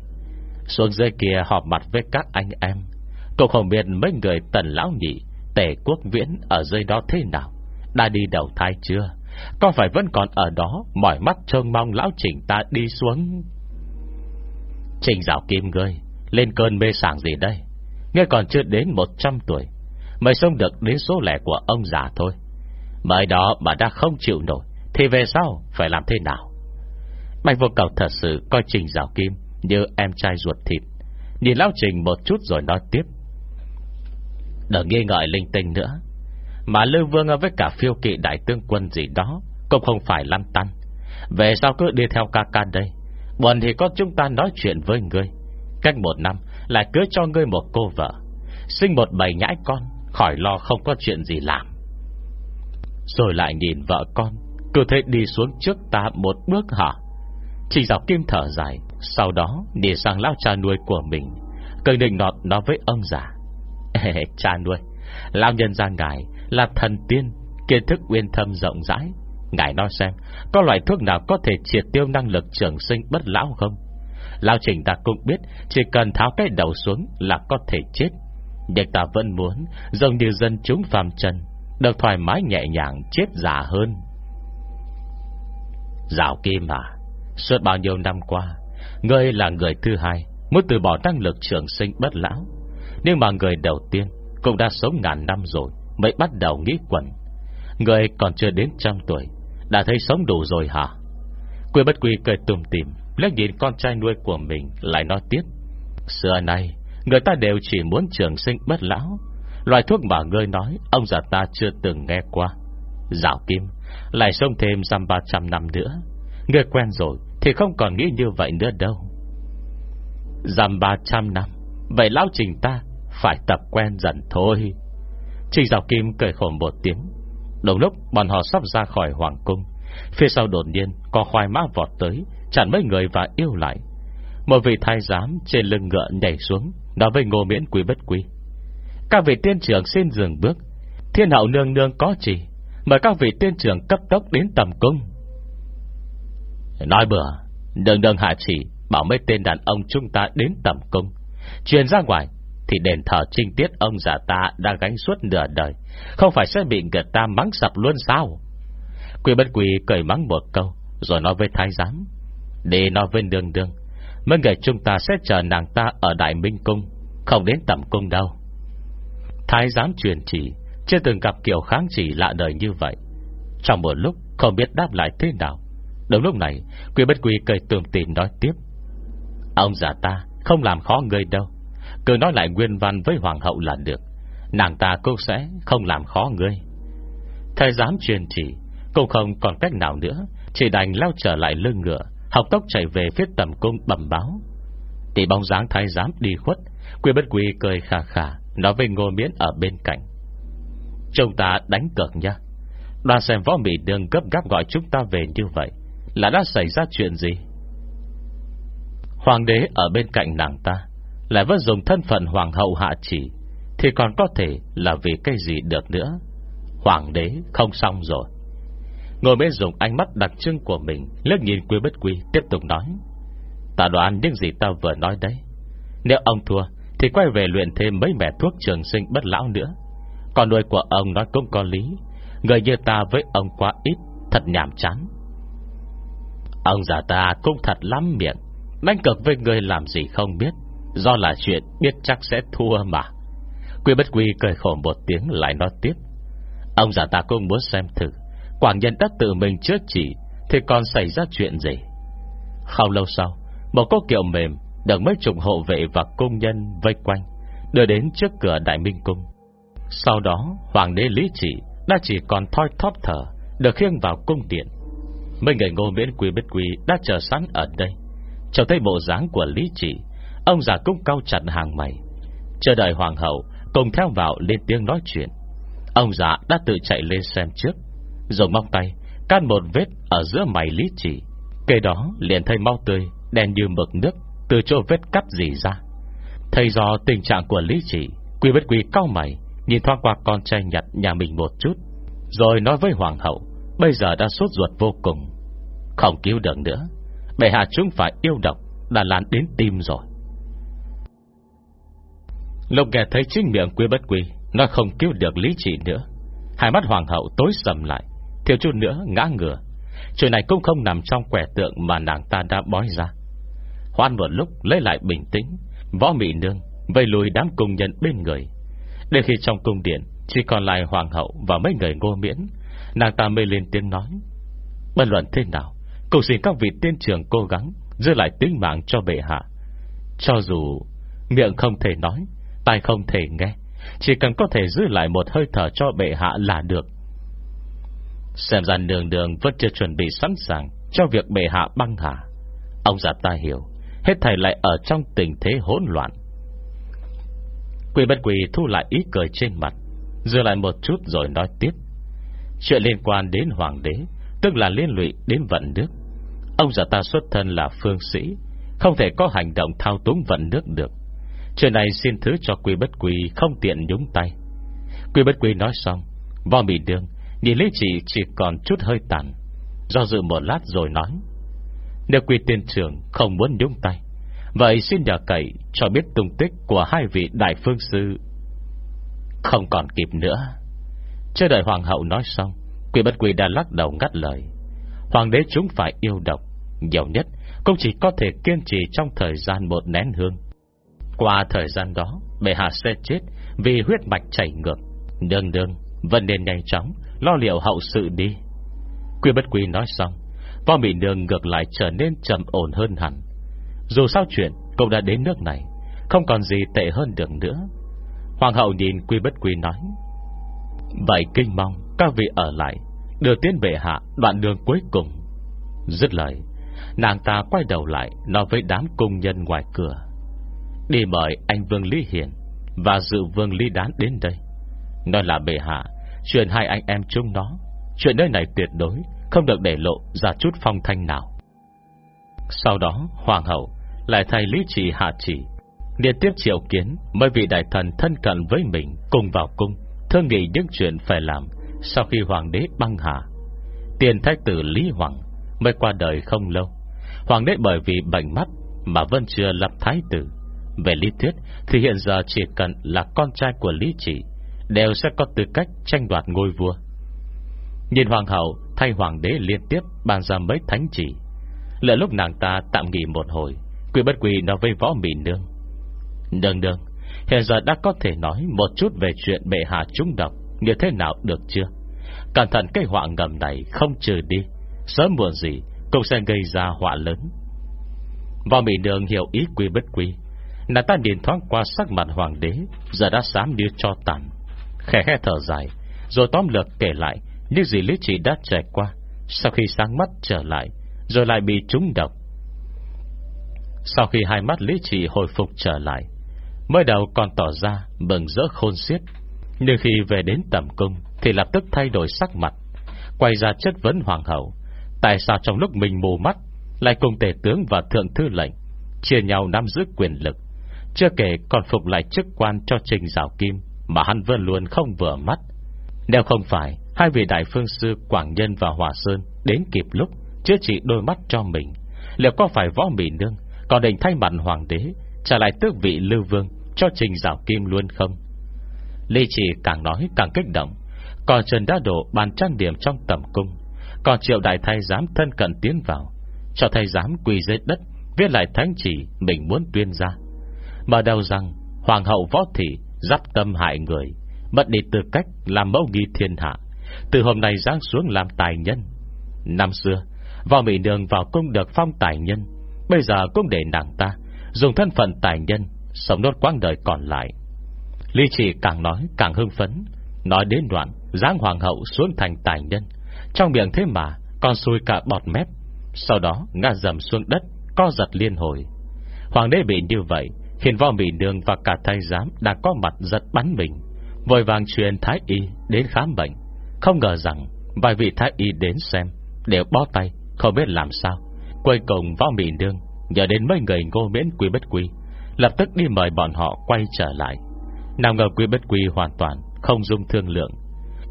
Xuống dưới kia họp mặt với các anh em Cậu không biết mấy người tần lão nhị Tể quốc viễn ở dưới đó thế nào, Đã đi đầu thai chưa? Có phải vẫn còn ở đó, Mỏi mắt trông mong lão trình ta đi xuống? Trình dạo kim ngươi, Lên cơn mê sảng gì đây? Ngươi còn chưa đến 100 tuổi, Mới sống được đến số lẻ của ông già thôi. Mới đó mà đã không chịu nổi, Thì về sau phải làm thế nào? Bạch vô cầu thật sự coi Trình Giảo Kim Như em trai ruột thịt. Nhìn Lão Trình một chút rồi nói tiếp. Đừng nghi ngợi linh tinh nữa mà Lưu Vương với cả phiêu kỵ đại tướng quân gì đó Cũng không phải lăn tăn. Về sao cứ đi theo ca ca đây. Buồn thì có chúng ta nói chuyện với ngươi. Cách một năm Lại cứ cho ngươi một cô vợ. Sinh một bầy nhãi con, Khỏi lo không có chuyện gì làm. Rồi lại nhìn vợ con, Cứ thế đi xuống trước ta một bước hả? Chỉ dọc kim thở dài, Sau đó đi sang lao cha nuôi của mình Cần định nọt nói với ông già. Cha nuôi, Lão nhân ra ngài là thần tiên Kiến thức uyên thâm rộng rãi. Ngài nói xem, Có loại thuốc nào có thể triệt tiêu năng lực trường sinh bất lão không? Lão trình ta cũng biết, Chỉ cần tháo cái đầu xuống là có thể chết. Nhưng ta vẫn muốn, Giống như dân chúng phàm trần, Được thoải mái nhẹ nhàng, chết già hơn. Dạo kim à Suốt bao nhiêu năm qua, Ngươi là người thứ hai, Muốn từ bỏ năng lực trường sinh bất lão. Nhưng mà người đầu tiên Cũng đã sống ngàn năm rồi. Mới bắt đầu nghĩ quẩn. Người còn chưa đến trăm tuổi, Đã thấy sống đủ rồi hả? Quy bất quy cười tùm tìm Lết nhìn con trai nuôi của mình Lại nói tiếp. Xưa nay, Người ta đều chỉ muốn trường sinh bất lão. Loại thuốc mà ngươi nói, Ông già ta chưa từng nghe qua. Dạo kim, Lại sống thêm dăm ba trăm năm nữa. Ngươi quen rồi, Thì không còn nghĩ như vậy nữa đâu. Dăm ba trăm năm, Vậy lão trình ta Phải tập quen dần thôi. Trình Giảo kim cười khổ một tiếng. Đồng lúc, bọn họ sắp ra khỏi hoàng cung, Phía sau đột nhiên Có khoai mã vọt tới, Chặn mấy người và yêu lại. Một vị thái giám trên lưng ngựa nhảy xuống, Nói với ngô miễn quý bất quý Các vị tiên trưởng xin dừng bước. Thiên hậu nương nương có chỉ, Mời các vị tiên trưởng cấp tốc đến tầm cung. Nói bừa Đường đường hạ chỉ Bảo mấy tên đàn ông chúng ta đến tầm cung, Truyền ra ngoài. Thì đền thờ trinh tiết ông già ta Đã gánh suốt nửa đời. Không phải sẽ bị người ta mắng sập luôn sao? Quỷ bất quỷ cười mắng một câu, Rồi nói với thái giám Để nói với đường đường Mấy người chúng ta sẽ chờ nàng ta ở Đại Minh Cung, Không đến tầm cung đâu. Thái giám truyền chỉ, Chưa từng gặp kiểu kháng chỉ lạ đời như vậy. Trong một lúc, không biết đáp lại thế nào. Đúng lúc này Quỷ bất quỷ cười tường tìm nói tiếp, Ông già ta không làm khó người đâu cứ nói lại nguyên văn với hoàng hậu là được. Nàng ta cũng sẽ không làm khó ngươi. Thầy dám truyền chỉ, Cũng không còn cách nào nữa. Chỉ đành lao trở lại lưng ngựa, Học tốc chạy về phía tầm cung bẩm báo. Tỷ bóng dáng thái giám đi khuất Quy bất quy cười khà khà, Nói với ngô miễn ở bên cạnh. Chúng ta đánh cược nha. Đoàn xem võ mỹ đường gấp gáp gọi chúng ta về như vậy, Là đã xảy ra chuyện gì? Hoàng đế ở bên cạnh nàng ta. Lại vẫn dùng thân phận hoàng hậu hạ chỉ, Thì còn có thể là vì cái gì được nữa? Hoàng đế không xong rồi. Ngồi mới dùng ánh mắt đặc trưng của mình Lướt nhìn quy bất quy, Tiếp tục nói, Ta đoán những gì ta vừa nói đấy. Nếu ông thua, Thì quay về luyện thêm mấy mẹ thuốc trường sinh bất lão nữa. Còn nuôi của ông nói cũng có lý, Người như ta với ông quá ít, Thật nhảm chán. Ông già ta cũng thật lắm miệng, Đánh cực với người làm gì không biết. Do là chuyện biết chắc sẽ thua mà. Quy bất quy cười khổ một tiếng lại nói tiếp. Ông già ta cũng muốn xem thử. Quảng nhân đã tự mình chữa chỉ, Thì còn xảy ra chuyện gì? Không lâu sau Một cô kiệu mềm Được mấy chục hộ vệ và công nhân vây quanh Đưa đến trước cửa Đại Minh Cung. Sau đó Hoàng đế Lý Chỉ Đã chỉ còn thoi thóp thở Được khiêng vào cung điện. Mấy người ngô miễn quý Bất quý Đã chờ sẵn ở đây trông thấy bộ dáng của Lý Chỉ. Ông già cũng cao chặt hàng mày. Chờ đợi hoàng hậu, Cùng theo vào lên tiếng nói chuyện. Ông già đã tự chạy lên xem trước, rồi móc tay, Cắt một vết ở giữa mày lý chỉ Cây đó, liền thấy mau tươi, Đen như mực nước, Từ chỗ vết cắt gì ra. Thầy do tình trạng của lý chỉ Quy bất quý cao mày, Nhìn thoáng qua con trai nhặt nhà mình một chút, Rồi nói với hoàng hậu, Bây giờ đã sốt ruột vô cùng. Không cứu được nữa, Bệ hạ chúng phải yêu độc, Đã lan đến tim rồi. Lục nghe thấy chính miệng quy bất quy, Nó không cứu được lý trị nữa. Hai mắt hoàng hậu tối sầm lại, Thiếu chút nữa ngã ngửa. Chuyện này cũng không nằm trong quẻ tượng Mà nàng ta đã bói ra. Hoan một lúc lấy lại bình tĩnh, Võ mị nương Vây lùi đám cung nhân bên người. Đến khi trong cung điện Chỉ còn lại hoàng hậu và mấy người ngô miễn, Nàng ta mới lên tiếng nói, Bất luận thế nào, Cầu xin các vị tiên trường cố gắng Giữ lại tính mạng cho bệ hạ. Cho dù miệng không thể nói Tai không thể nghe. Chỉ cần có thể giữ lại một hơi thở cho bệ hạ là được. Xem ra đường đường vẫn chưa chuẩn bị sẵn sàng Cho việc bệ hạ băng hạ Ông già ta hiểu, Hết thầy lại ở trong tình thế hỗn loạn. Quỷ bất quỷ thu lại ý cười trên mặt giữ lại một chút rồi nói tiếp. Chuyện liên quan đến hoàng đế, Tức là liên lụy đến vận nước. Ông già ta xuất thân là phương sĩ, Không thể có hành động thao túng vận nước được. Chuyện này xin thứ cho quỷ bất quỷ Không tiện nhúng tay. Quỷ bất quỷ nói xong Vò mì đường Nhìn Lý Chỉ chỉ còn chút hơi tàn, Do dự một lát rồi nói, Nếu quỷ tiên trưởng không muốn nhúng tay, Vậy xin nhờ cậy Cho biết tung tích của hai vị đại phương sư. Không còn kịp nữa. Chưa đợi hoàng hậu nói xong Quỷ bất quỷ đã lắc đầu ngắt lời. Hoàng đế chúng phải yêu độc, Nhiều nhất cũng chỉ có thể kiên trì Trong thời gian một nén hương. Qua thời gian đó, Bệ hạ sẽ chết vì huyết mạch chảy ngược. Đương đương, Vẫn nên nhanh chóng Lo liệu hậu sự đi. Quy bất quy nói xong, Võ Mỹ Nương ngược lại trở nên trầm ổn hơn hẳn. Dù sao chuyện cũng đã đến nước này, Không còn gì tệ hơn được nữa. Hoàng hậu nhìn Quy bất quy nói, Vậy kinh mong Các vị ở lại, Đưa tiến bệ hạ đoạn đường cuối cùng. Dứt lời, Nàng ta quay đầu lại Nói với đám cung nhân ngoài cửa. Đi mời anh Vương Lý Hiển Và dự Vương Lý Đán đến đây. Nói là bệ hạ, Chuyện hai anh em chung nó, Chuyện nơi này tuyệt đối Không được để lộ ra chút phong thanh nào. Sau đó, Hoàng hậu Lại thay lý trì hạ chỉ, Liên tiếp triệu kiến Mấy vị đại thần thân cận với mình Cùng vào cung, Thương nghị những chuyện phải làm Sau khi hoàng đế băng hà. Tiền thái tử Lý Hoàng Mới qua đời không lâu. Hoàng đế bởi vì bệnh mắt Mà vẫn chưa lập thái tử. Về lý thuyết thì hiện giờ chỉ cần là con trai của Lý Chỉ Đều sẽ có tư cách tranh đoạt ngôi vua. Nhìn hoàng hậu, Thay hoàng đế liên tiếp Bàn ra mấy thánh chỉ. Lỡ lúc nàng ta tạm nghỉ một hồi, Quỷ bất quỷ nói với võ mị nương. Nương nương, Hiện giờ đã có thể nói một chút về chuyện bệ hạ trúng độc Như thế nào được chưa? Cẩn thận cái họa ngầm này không trừ đi, Sớm muộn gì Cũng sẽ gây ra họa lớn. Võ mị nương hiểu ý quy bất quy Nàng ta nhìn thoáng qua sắc mặt hoàng đế, Giờ đã xám như cho tàn Khẽ khẽ thở dài, Rồi tóm lược kể lại Những gì lý trị đã trải qua. Sau khi sáng mắt trở lại, Rồi lại bị trúng độc. Sau khi hai mắt lý trị hồi phục trở lại, Mới đầu còn tỏ ra Mừng rỡ khôn xiết. Nhưng khi về đến tầm cung, Thì lập tức thay đổi sắc mặt, Quay ra chất vấn hoàng hậu. Tại sao trong lúc mình mù mắt, Lại cùng tể tướng và thượng thư lệnh, Chia nhau nắm giữ quyền lực? Chưa kể còn phục lại chức quan cho trình rào kim Mà hắn vẫn luôn không vừa mắt. Nếu không phải Hai vị đại phương sư Quảng Nhân và Hòa Sơn Đến kịp lúc chữa trị đôi mắt cho mình, Liệu có phải võ mỹ nương Còn định thay mặt hoàng đế Trả lại tước vị lưu vương Cho trình rào kim luôn không? Lê chỉ càng nói càng kích động Còn Trần đã đổ bàn trang điểm trong tầm cung Còn triệu đại thay giám thân cận tiến vào, Cho thay giám quỳ dưới đất, Viết lại thánh chỉ mình muốn tuyên ra. Mở đầu rằng Hoàng hậu võ thị dắt tâm hại người, Mất đi tư cách làm mẫu nghi thiên hạ. Từ hôm nay giáng xuống làm tài nhân. Năm xưa, Võ Mỹ Nương vào cung được phong tài nhân, Bây giờ cũng để nàng ta Dùng thân phận tài nhân Sống nốt quãng đời còn lại. Ly chỉ càng nói càng hưng phấn, Nói đến đoạn Giáng hoàng hậu xuống thành tài nhân, Trong miệng thế mà Còn xui cả bọt mép, Sau đó ngã dầm xuống đất, Co giật liên hồi. Hoàng đế bị như vậy hiện võ mỹ nương và cả thái giám Đã có mặt giật bắn mình. Vội vàng truyền thái y đến khám bệnh. Không ngờ rằng Vài vị thái y đến xem Đều bó tay, Không biết làm sao. Cuối cùng võ mỹ nương Nhờ đến mấy người ngô miễn quy bất quy, Lập tức đi mời bọn họ quay trở lại. Nào ngờ quy bất quy hoàn toàn Không dung thương lượng.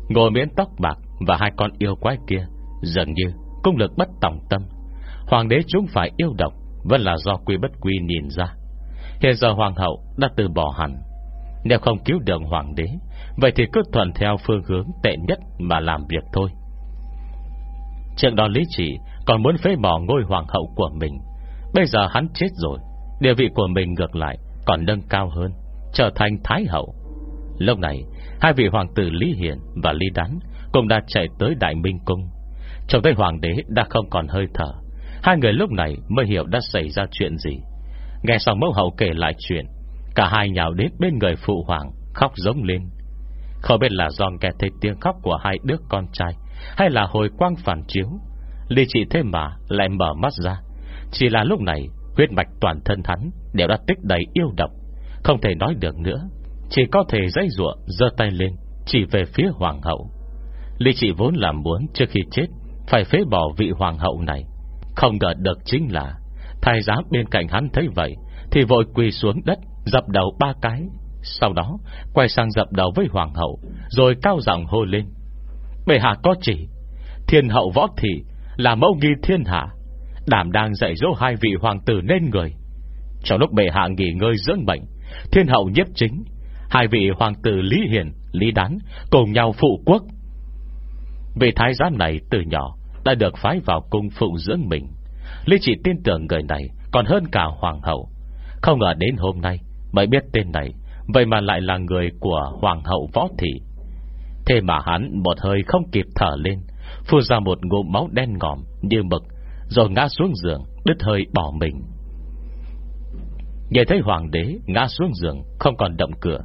Ngô miễn tóc bạc và hai con yêu quái kia Dường như cung lực bất tòng tâm. Hoàng đế chúng phải yêu độc Vẫn là do quy bất quy nhìn ra. Hiện giờ hoàng hậu đã từ bỏ hẳn. Nếu không cứu được hoàng đế, Vậy thì cứ thuận theo phương hướng tệ nhất Mà làm việc thôi. Trước đó lý chỉ Còn muốn phế bỏ ngôi hoàng hậu của mình. Bây giờ hắn chết rồi, Địa vị của mình ngược lại Còn nâng cao hơn, Trở thành thái hậu. Lúc này, Hai vị hoàng tử Lý Hiển và Lý Đán Cũng đã chạy tới Đại Minh Cung. Trông thấy hoàng đế đã không còn hơi thở. Hai người lúc này mới hiểu đã xảy ra chuyện gì. Nghe xong mẫu hậu kể lại chuyện, Cả hai nhào đến bên người phụ hoàng, Khóc giống lên. Không biết là do nghe thấy tiếng khóc của hai đứa con trai, Hay là hồi quang phản chiếu Ly trị thế mà lại mở mắt ra. Chỉ là lúc này, Huyết mạch toàn thân hắn Đều đã tích đầy yêu độc, Không thể nói được nữa. Chỉ có thể dây ruộng giơ tay lên, Chỉ về phía hoàng hậu. Ly trị vốn làm muốn trước khi chết, Phải phế bỏ vị hoàng hậu này. Không ngờ được chính là Thái giám bên cạnh hắn thấy vậy, Thì vội quỳ xuống đất, Dập đầu ba cái. Sau đó, quay sang dập đầu với hoàng hậu, Rồi cao giọng hô lên. Bệ hạ có chỉ, Thiên hậu võ thị là mẫu nghi thiên hạ, Đảm đang dạy dỗ hai vị hoàng tử nên người. Trong lúc bệ hạ nghỉ ngơi dưỡng bệnh, Thiên hậu nhiếp chính, Hai vị hoàng tử Lý Hiền, Lý Đán cùng nhau phụ quốc. Vị thái giám này từ nhỏ Đã được phái vào cung phụ dưỡng mình. Lý chỉ tin tưởng người này, Còn hơn cả hoàng hậu. Không ngờ đến hôm nay, mới biết tên này, Vậy mà lại là người của hoàng hậu võ thị. Thế mà hắn một hơi không kịp thở lên, Phun ra một ngụm máu đen ngòm Như mực, Rồi ngã xuống giường, Đứt hơi bỏ mình. Nhìn thấy hoàng đế ngã xuống giường, Không còn động cửa.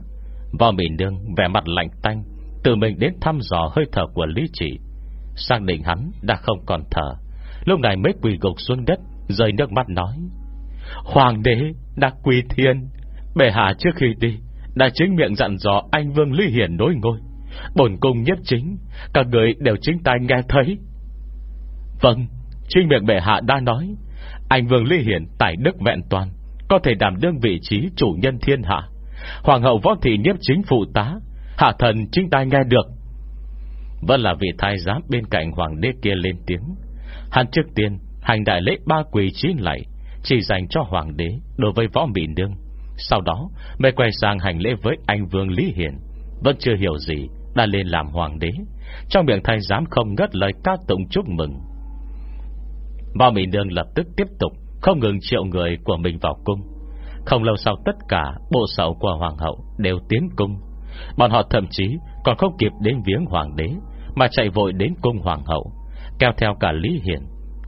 Võ Mỹ Nương vẻ mặt lạnh tanh, Tự mình đến thăm dò hơi thở của Lý Chỉ. Xác định hắn đã không còn thở. Lúc này mới quỳ gục xuống đất, Rơi nước mắt nói, Hoàng đế đã quỳ thiên, Bệ hạ trước khi đi Đã chính miệng dặn dò anh Vương Lý Hiển nối ngôi, Bổn cung nhất chính, Các người đều chính tay nghe thấy. Vâng Chính miệng bệ hạ đã nói, Anh Vương Lý Hiển tài đức vẹn toàn, Có thể đảm đương vị trí chủ nhân thiên hạ. Hoàng hậu võ thị nhiếp chính phụ tá, Hạ thần chính tay nghe được. Vẫn là vị thái giám bên cạnh hoàng đế kia lên tiếng Hắn trước tiên Hành đại lễ ba quỳ chín lạy, Chỉ dành cho hoàng đế Đối với võ mỹ nương. Sau đó, mới quay sang hành lễ với anh vương Lý Hiển Vẫn chưa hiểu gì, Đã lên làm hoàng đế. Trong miệng thái giám không ngất lời ca tụng chúc mừng. Võ mỹ nương lập tức tiếp tục, Không ngừng triệu người của mình vào cung. Không lâu sau tất cả Bộ sậu của hoàng hậu đều tiến cung. Bọn họ thậm chí còn không kịp đến viếng hoàng đế, Mà chạy vội đến cung hoàng hậu. Kéo theo cả Lý Hiển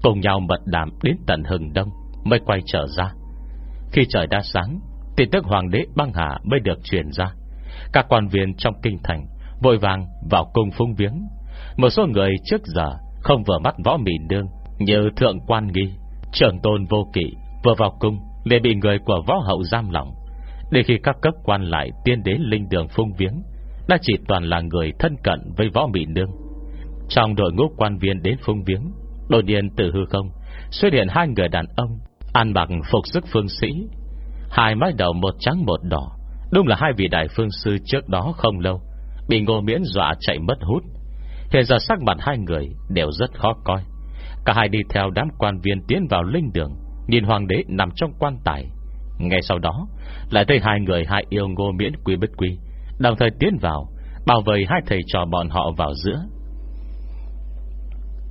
Cùng nhau mật đàm đến tận hừng đông, Mới quay trở ra. Khi trời đã sáng, Tin tức hoàng đế băng hà mới được truyền ra. Các quan viên trong kinh thành Vội vàng vào cung phung viếng. Một số người trước giờ Không vừa mắt võ mì nương Như thượng quan nghi Trưởng tôn vô kỵ Vừa vào cung Để bị người của võ hậu giam lòng Để khi các cấp quan lại tiên đến linh đường phung viếng, Đã chỉ toàn là người thân cận với võ bị nương. Trong đội ngũ quan viên đến phung viếng, Đột nhiên từ hư không Xuất hiện hai người đàn ông, Ăn mặc phục sức phương sĩ. Hai mái đầu một trắng một đỏ, Đúng là hai vị đại phương sư trước đó không lâu, Bị ngô miễn dọa chạy mất hút. Hiện giờ sắc mặt hai người Đều rất khó coi. Cả hai đi theo đám quan viên tiến vào linh đường, Nhìn hoàng đế nằm trong quan tài. Ngay sau đó, Lại thấy hai người hai yêu ngô miễn quý bất quý Đồng thời tiến vào Bảo vệ hai thầy trò bọn họ vào giữa.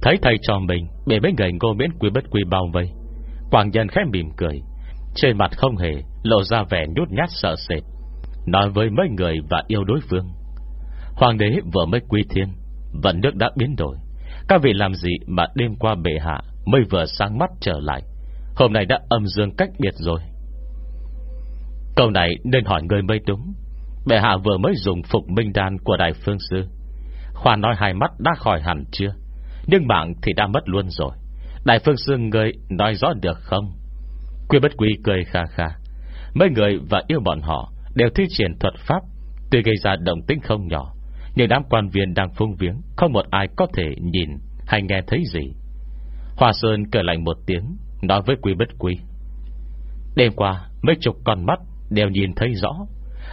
Thấy thầy cho mình Bị mấy người ngô miễn quý bất quý bao vây. Quảng nhân khẽ mỉm cười, Trên mặt không hề lộ ra vẻ nhút nhát sợ sệt. Nói với mấy người và yêu đối phương, Hoàng đế vừa mới quy thiên, Vận nước đã biến đổi. Các vị làm gì mà đêm qua bệ hạ Mới vừa sáng mắt trở lại? Hôm nay đã âm dương cách biệt rồi. Câu này nên hỏi người mới đúng. Bệ hạ vừa mới dùng phục minh đan Của đại phương sư. Khoa nói hai mắt đã khỏi hẳn chưa? Nhưng mạng thì đã mất luôn rồi. Đại phương sư người nói rõ được không? Quy bất quy cười kha kha. Mấy người và yêu bọn họ Đều thi triển thuật pháp, Tuy gây ra động tĩnh không nhỏ, Nhưng đám quan viên đang phung viếng, Không một ai có thể nhìn hay nghe thấy gì. Hòa Sơn cười lạnh một tiếng, Nói với quy bất quý. Đêm qua, mấy chục con mắt Đều nhìn thấy rõ.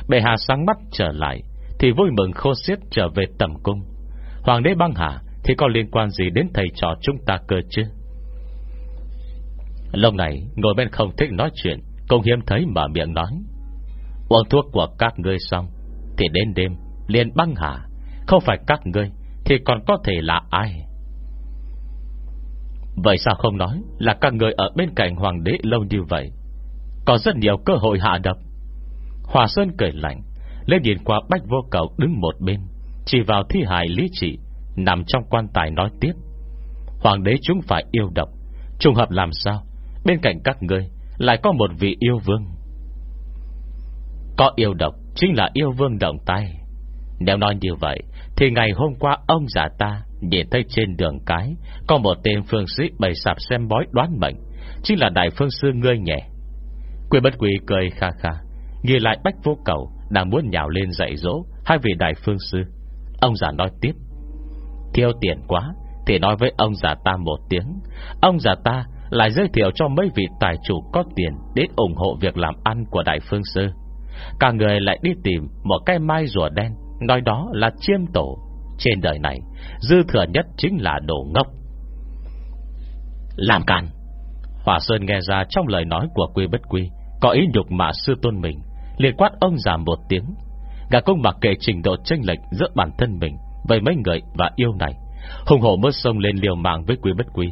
Bệ hạ sáng mắt trở lại, Thì vui mừng khô xiết trở về tầm cung. Hoàng đế băng hà thì có liên quan gì đến thầy trò chúng ta cơ chứ? Lâu này ngồi bên không thích nói chuyện công hiếm thấy mở miệng nói. Uống thuốc của các ngươi xong, Thì đến đêm, liền băng hà. Không phải các ngươi, Thì còn có thể là ai? Vậy sao không nói Là các người ở bên cạnh hoàng đế lâu như vậy? Có rất nhiều cơ hội hạ độc. Hòa Sơn cười lạnh, Lên nhìn qua bách vô cầu đứng một bên, Chỉ vào thi hài lý trị. Nằm trong quan tài nói tiếp. Hoàng đế chúng phải yêu độc. Trùng hợp làm sao? Bên cạnh các ngươi Lại có một vị yêu vương. Có yêu độc Chính là yêu vương động tay. Nếu nói như vậy, Thì ngày hôm qua ông già ta Nhìn thấy trên đường cái, Có một tên phương sĩ bày sạp xem bói đoán mệnh, Chính là đại phương sư ngươi nhẹ. Quỷ bất quỷ cười kha kha nghe lại bách vô cầu Đang muốn nhào lên dạy dỗ Hai vị đại phương sư. Ông già nói tiếp Thiếu tiền quá, Thì nói với ông già ta một tiếng. Ông già ta lại giới thiệu cho mấy vị tài chủ có tiền Đến ủng hộ việc làm ăn của đại phương sư. Cả người lại đi tìm Một cái mai rùa đen, Nói đó là chiêm tổ. Trên đời này, Dư thừa nhất chính là đồ ngốc. Làm càn. Hòa Sơn nghe ra trong lời nói của quy bất quy, Có ý nhục mà sư tôn mình, liền quát ông già một tiếng. Gà công mặc kệ trình độ tranh lệch Giữa bản thân mình với mấy người và yêu này, Hùng hổ mơ sông lên liều mạng với quy bất quy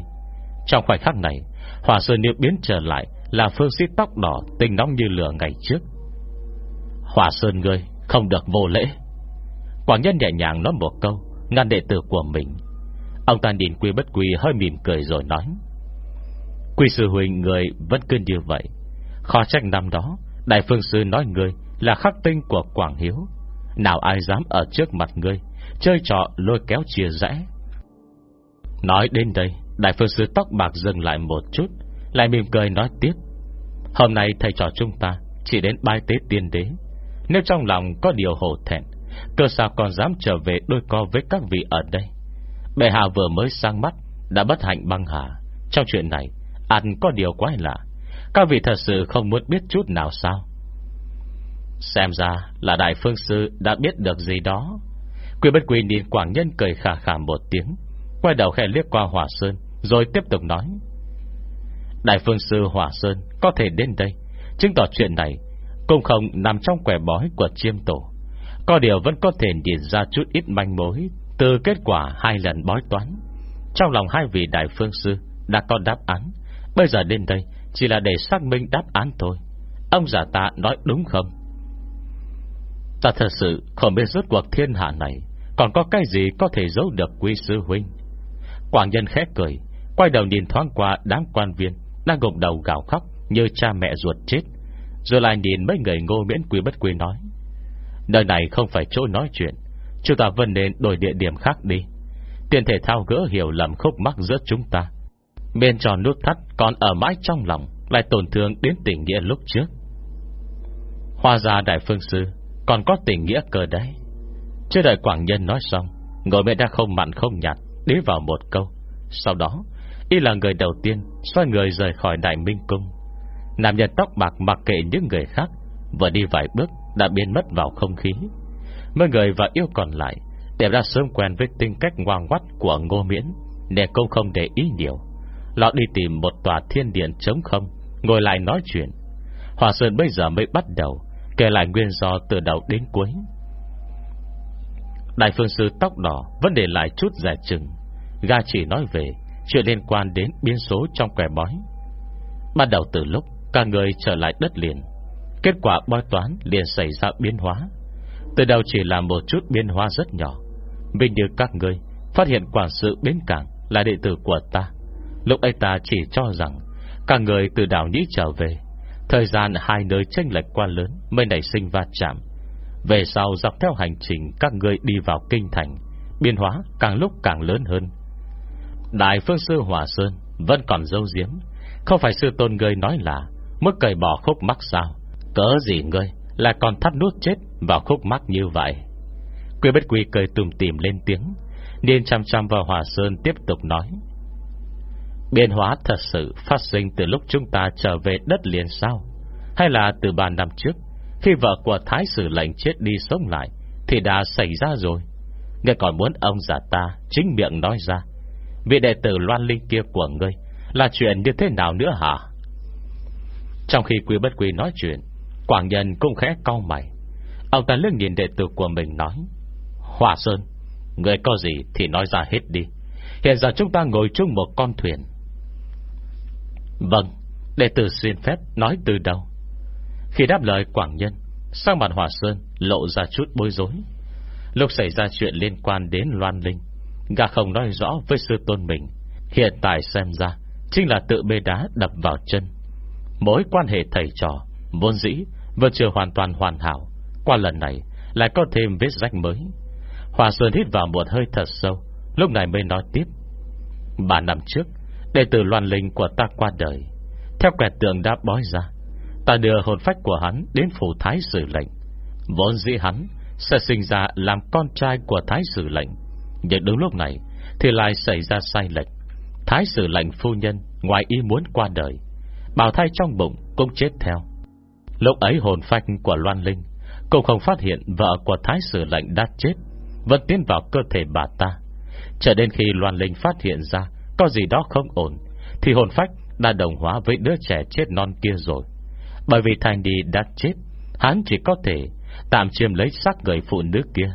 Trong khoảnh khắc này Hòa Sơn Niệm biến trở lại Là phương sĩ tóc đỏ tinh nóng như lửa ngày trước. Hòa Sơn ngươi Không được vô lễ. Quảng nhân nhẹ nhàng nói một câu, Ngăn đệ tử của mình. Ông ta nhìn quy bất quy hơi mỉm cười rồi nói Quy sư huynh, người vẫn cứ như vậy. Khó trách năm đó, Đại phương sư nói người là khắc tinh của Quảng Hiếu. Nào ai dám ở trước mặt ngươi Chơi trò lôi kéo chia rẽ. Nói đến đây, Đại phương sư tóc bạc dừng lại một chút, Lại mỉm cười nói tiếp. Hôm nay thầy trò chúng ta Chỉ đến bài tế tiên đế. Nếu trong lòng có điều hổ thẹn, Cơ sao còn dám trở về đôi co với các vị ở đây? Bệ hạ vừa mới sang mắt, Đã bất hạnh băng hà. Trong chuyện này, Ăn có điều quái lạ. Các vị thật sự không muốn biết chút nào sao? Xem ra là Đại Phương Sư đã biết được gì đó. Quy bất quy nhìn Quảng Nhân cười khả khả một tiếng, Quay đầu khẽ liếc qua Hỏa Sơn, Rồi tiếp tục nói. Đại Phương Sư Hỏa Sơn, Có thể đến đây, Chứng tỏ chuyện này Cũng không nằm trong quẻ bói của chiêm tổ. Có điều vẫn có thể nhìn ra chút ít manh mối Từ kết quả hai lần bói toán. Trong lòng hai vị đại phương sư Đã có đáp án, Bây giờ đến đây chỉ là để xác minh đáp án thôi. Ông giả ta nói đúng không? Ta thật sự không biết rốt cuộc thiên hạ này còn có cái gì có thể giấu được quý sư huynh? Quảng nhân khẽ cười, Quay đầu nhìn thoáng qua đám quan viên, Đang gục đầu gào khóc Như cha mẹ ruột chết. Rồi lại nhìn mấy người ngô miễn quý bất quý nói, Nơi này không phải chỗ nói chuyện, Chúng ta vẫn nên đổi địa điểm khác đi. Tiền thể thao gỡ hiểu lầm khúc mắc giữa chúng ta. Bên tròn nút thắt còn ở mãi trong lòng, Lại tổn thương đến tình nghĩa lúc trước. Hoa gia đại phương sư, Còn có tình nghĩa cờ đấy. Chưa đợi Quảng Nhân nói xong, Ngồi mẹ đã không mặn không nhạt Đế vào một câu. Sau đó, Y là người đầu tiên Xoay người rời khỏi đại minh cung. Nam nhân tóc bạc mặc kệ những người khác, Vừa đi vài bước đã biến mất vào không khí. Mấy người và yêu còn lại Đẹp đã sớm quen với tính cách ngoan ngoắt Của ngô miễn Để cũng không để ý nhiều. Lọ đi tìm một tòa thiên điện trống không, Ngồi lại nói chuyện. Hòa Sơn bây giờ mới bắt đầu, Kể lại nguyên do từ đầu đến cuối. Đại phương sư tóc đỏ, Vẫn để lại chút giải chừng. Ga chỉ nói về, Chuyện liên quan đến biến số trong quẻ bói. Bắt đầu từ lúc, Cả người trở lại đất liền. Kết quả bói toán liền xảy ra biến hóa. Từ đầu chỉ là một chút biến hóa rất nhỏ. Mình như các người Phát hiện quản sự bến cảng Là đệ tử của ta. Lúc ấy ta chỉ cho rằng, Cả người từ đảo Nhĩ trở về, Thời gian hai nơi tranh lệch quá lớn Mới nảy sinh va chạm. Về sau dọc theo hành trình, Các người đi vào kinh thành, Biên hóa càng lúc càng lớn hơn. Đại phương sư Hòa Sơn Vẫn còn dâu diếm Không phải sư tôn người nói là Mức cởi bỏ khúc mắc sao? Cớ gì ngươi Là còn thắt nuốt chết vào khúc mắc như vậy? Quy bất quy cười tùm tìm lên tiếng Niên chăm chăm vào Hòa Sơn tiếp tục nói. Biến hóa thật sự phát sinh từ lúc chúng ta trở về đất liền sao? Hay là từ bàn năm trước? Khi vợ của Thái sử lệnh chết đi sống lại, Thì đã xảy ra rồi. Ngươi còn muốn ông giả ta Chính miệng nói ra, Vị đệ tử loan linh kia của ngươi Là chuyện như thế nào nữa hả? Trong khi quý bất quý nói chuyện, Quảng nhân cũng khẽ cau mày. Ông ta lưng nhìn đệ tử của mình nói, Hòa Sơn Người có gì thì nói ra hết đi. Hiện giờ chúng ta ngồi chung một con thuyền. Vâng Đệ tử xin phép nói từ đầu. Khi đáp lời Quảng Nhân, Sang mặt Hòa Sơn lộ ra chút bối rối. Lúc xảy ra chuyện liên quan đến Loan Linh Gà không nói rõ với sư tôn mình. Hiện tại xem ra, Chính là tự bê đá đập vào chân. Mối quan hệ thầy trò, Vốn dĩ, vẫn chưa hoàn toàn hoàn hảo. Qua lần này, lại có thêm vết rách mới. Hòa Sơn hít vào một hơi thật sâu, Lúc này mới nói tiếp. Bà năm trước, Đệ tử loan linh của ta qua đời, Theo quẹt tượng đã bói ra Ta đưa hồn phách của hắn Đến phủ thái sử lệnh. Vốn dĩ hắn sẽ sinh ra Làm con trai của thái sử lệnh. Nhưng đúng lúc này Thì lại xảy ra sai lệch. Thái sử lệnh phu nhân Ngoài ý muốn qua đời Bảo thai trong bụng cũng chết theo. Lúc ấy hồn phách của Loan Linh Cũng không phát hiện vợ của Thái sử lệnh đã chết, Vẫn tiến vào cơ thể bà ta. Cho đến khi Loan Linh phát hiện ra Có gì đó không ổn, Thì hồn phách đã đồng hóa với đứa trẻ chết non kia rồi. Bởi vì Thành Đi đã chết, Hắn chỉ có thể Tạm chiêm lấy xác người phụ nữ kia.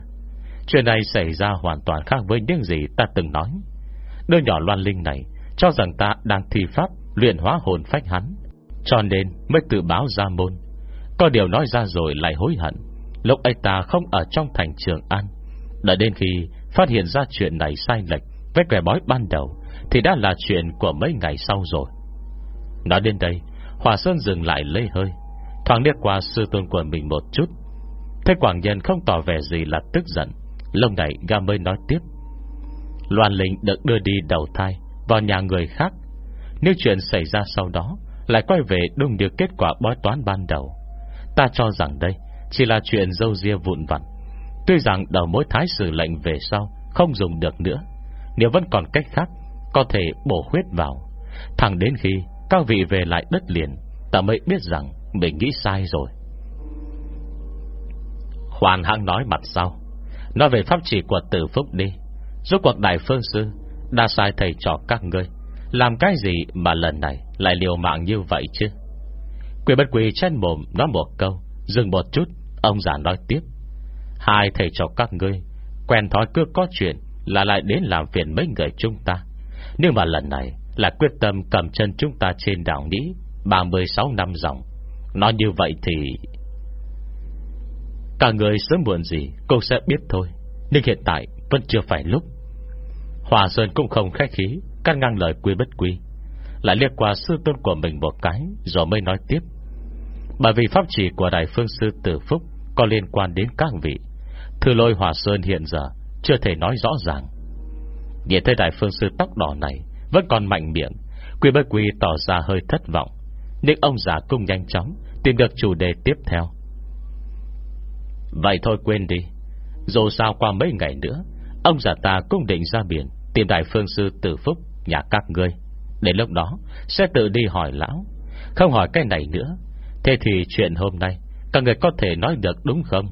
Chuyện này xảy ra hoàn toàn khác với những gì ta từng nói. Đứa nhỏ Loan Linh này Cho rằng ta đang thi pháp, Luyện hóa hồn phách hắn, Cho nên mới tự báo ra môn. Có điều nói ra rồi lại hối hận. Lúc ấy ta không ở trong thành trường An. Đã đến khi phát hiện ra chuyện này sai lệch Với quẻ bói ban đầu, Thì đã là chuyện của mấy ngày sau rồi. Nói đến đây Hòa Sơn dừng lại lây hơi. Thoáng liếc qua sư tôn của mình một chút. Thế Quảng Nhân không tỏ vẻ gì là tức giận Lông này ga mới nói tiếp. Loan Linh được đưa đi đầu thai, Vào nhà người khác. Nếu chuyện xảy ra sau đó, Lại quay về đúng được kết quả bói toán ban đầu. Ta cho rằng đây Chỉ là chuyện dâu ria vụn vặt. Tuy rằng đầu mối thái sử lệnh về sau Không dùng được nữa, Nếu vẫn còn cách khác, Có thể bổ huyết vào. Thẳng đến khi các vị về lại đất liền, Ta mới biết rằng mình nghĩ sai rồi. Hoàn hăng nói mặt sau. Nói về pháp chỉ của tử phúc đi. Rốt cuộc đại phương sư Đã sai thầy trò các ngươi. Làm cái gì mà lần này Lại liều mạng như vậy chứ? Quỷ bất quỷ chen mồm nói một câu, Dừng một chút, Ông già nói tiếp. Hai thầy cho các ngươi, Quen thói cứ có chuyện Là lại đến làm phiền mấy người chúng ta. Nhưng mà lần này là quyết tâm cầm chân chúng ta trên đảo Mỹ 36 năm dòng. Nói như vậy thì Cả người sớm muộn gì Cô sẽ biết thôi, Nhưng hiện tại vẫn chưa phải lúc. Hòa Sơn cũng không khách khí, Cắt ngang lời quy bất quy, Lại liếc qua sư tôn của mình một cái Rồi mới nói tiếp. Bởi vì pháp chỉ của Đại Phương Sư Tử Phúc Có liên quan đến các vị, Thư lôi Hòa Sơn hiện giờ Chưa thể nói rõ ràng. Nhìn thấy Đại Phương Sư tóc đỏ này vẫn còn mạnh miệng. Quỷ bất quỷ tỏ ra hơi thất vọng. Nhưng ông già cũng nhanh chóng Tìm được chủ đề tiếp theo. Vậy thôi quên đi. Dù sao qua mấy ngày nữa, Ông già ta cũng định ra biển, Tìm đại phương sư tử phúc, Nhà các ngươi. Đến lúc đó, sẽ tự đi hỏi lão. Không hỏi cái này nữa. Thế thì chuyện hôm nay, Các người có thể nói được đúng không?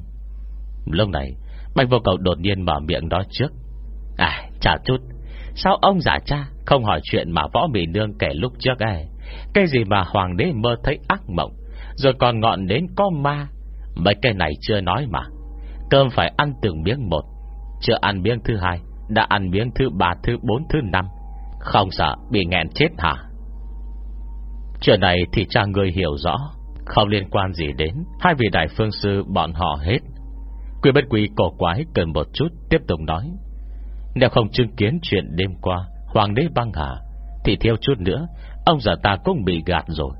Lúc này, Bạch vô cầu đột nhiên mở miệng nói trước. À chả chút. Sao ông giả cha không hỏi chuyện mà võ mì nương kể lúc trước ấy? Cái gì mà hoàng đế mơ thấy ác mộng Rồi còn ngọn đến có ma? Mấy cái này chưa nói mà. Cơm phải ăn từng miếng một. Chưa ăn miếng thứ hai Đã ăn miếng thứ ba, thứ bốn, thứ năm. Không sợ bị nghẹn chết hả? Chuyện này thì cha người hiểu rõ Không liên quan gì đến. Hai vị đại phương sư bọn họ hết. Quy bất quý cổ quái cần một chút Tiếp tục nói. Nếu không chứng kiến chuyện đêm qua, Hoàng đế băng hà, Thì theo chút nữa, Ông già ta cũng bị gạt rồi.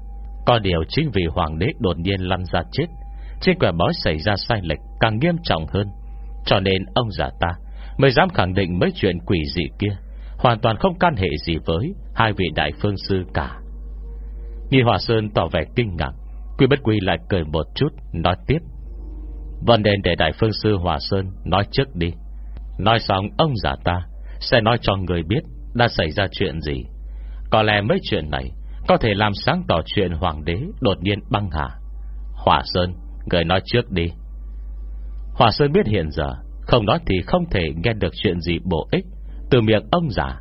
Có điều chính vì hoàng đế đột nhiên lăn ra chết, Trên quả bói xảy ra sai lệch Càng nghiêm trọng hơn. Cho nên ông già ta Mới dám khẳng định mấy chuyện quỷ dị kia, Hoàn toàn không can hệ gì với Hai vị đại phương sư cả. Nghi Hòa Sơn tỏ vẻ kinh ngạc Quy bất quy lại cười một chút, Nói tiếp. Vấn đề để đại phương sư Hòa Sơn Nói trước đi. Nói xong ông già ta, Sẽ nói cho người biết đã xảy ra chuyện gì. Có lẽ mấy chuyện này Có thể làm sáng tỏ chuyện hoàng đế Đột nhiên băng hà. Hòa Sơn, Người nói trước đi. Hòa Sơn biết hiện giờ, Không nói thì không thể nghe được chuyện gì bổ ích Từ miệng ông già.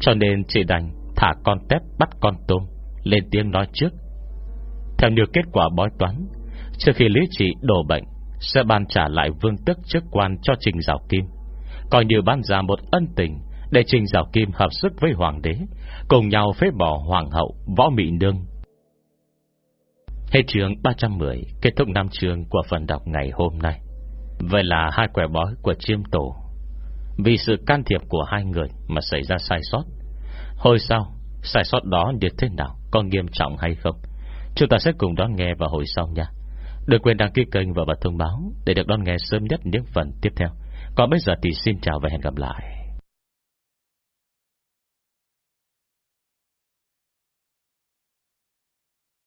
Cho nên chỉ đành thả con tép bắt con tôm, Lên tiếng nói trước. Theo như kết quả bói toán, Trước khi lý trị đổ bệnh, Sẽ ban trả lại vương tức chức quan cho Trình Giảo Kim. Coi như ban ra một ân tình để Trình Giảo Kim hợp sức với Hoàng đế, Cùng nhau phế bỏ Hoàng hậu Võ Mị Nương. Hết trường 310 Kết thúc năm trường của phần đọc ngày hôm nay. Vậy là hai quẻ bói của chiêm tổ. Vì sự can thiệp của hai người Mà xảy ra sai sót. Hồi sau, Sai sót đó như thế nào, Có nghiêm trọng hay không? Chúng ta sẽ cùng đón nghe vào hồi sau nha. Đừng quên đăng ký kênh và bật thông báo Để được đón nghe sớm nhất những phần tiếp theo. Còn bây giờ thì xin chào và hẹn gặp lại.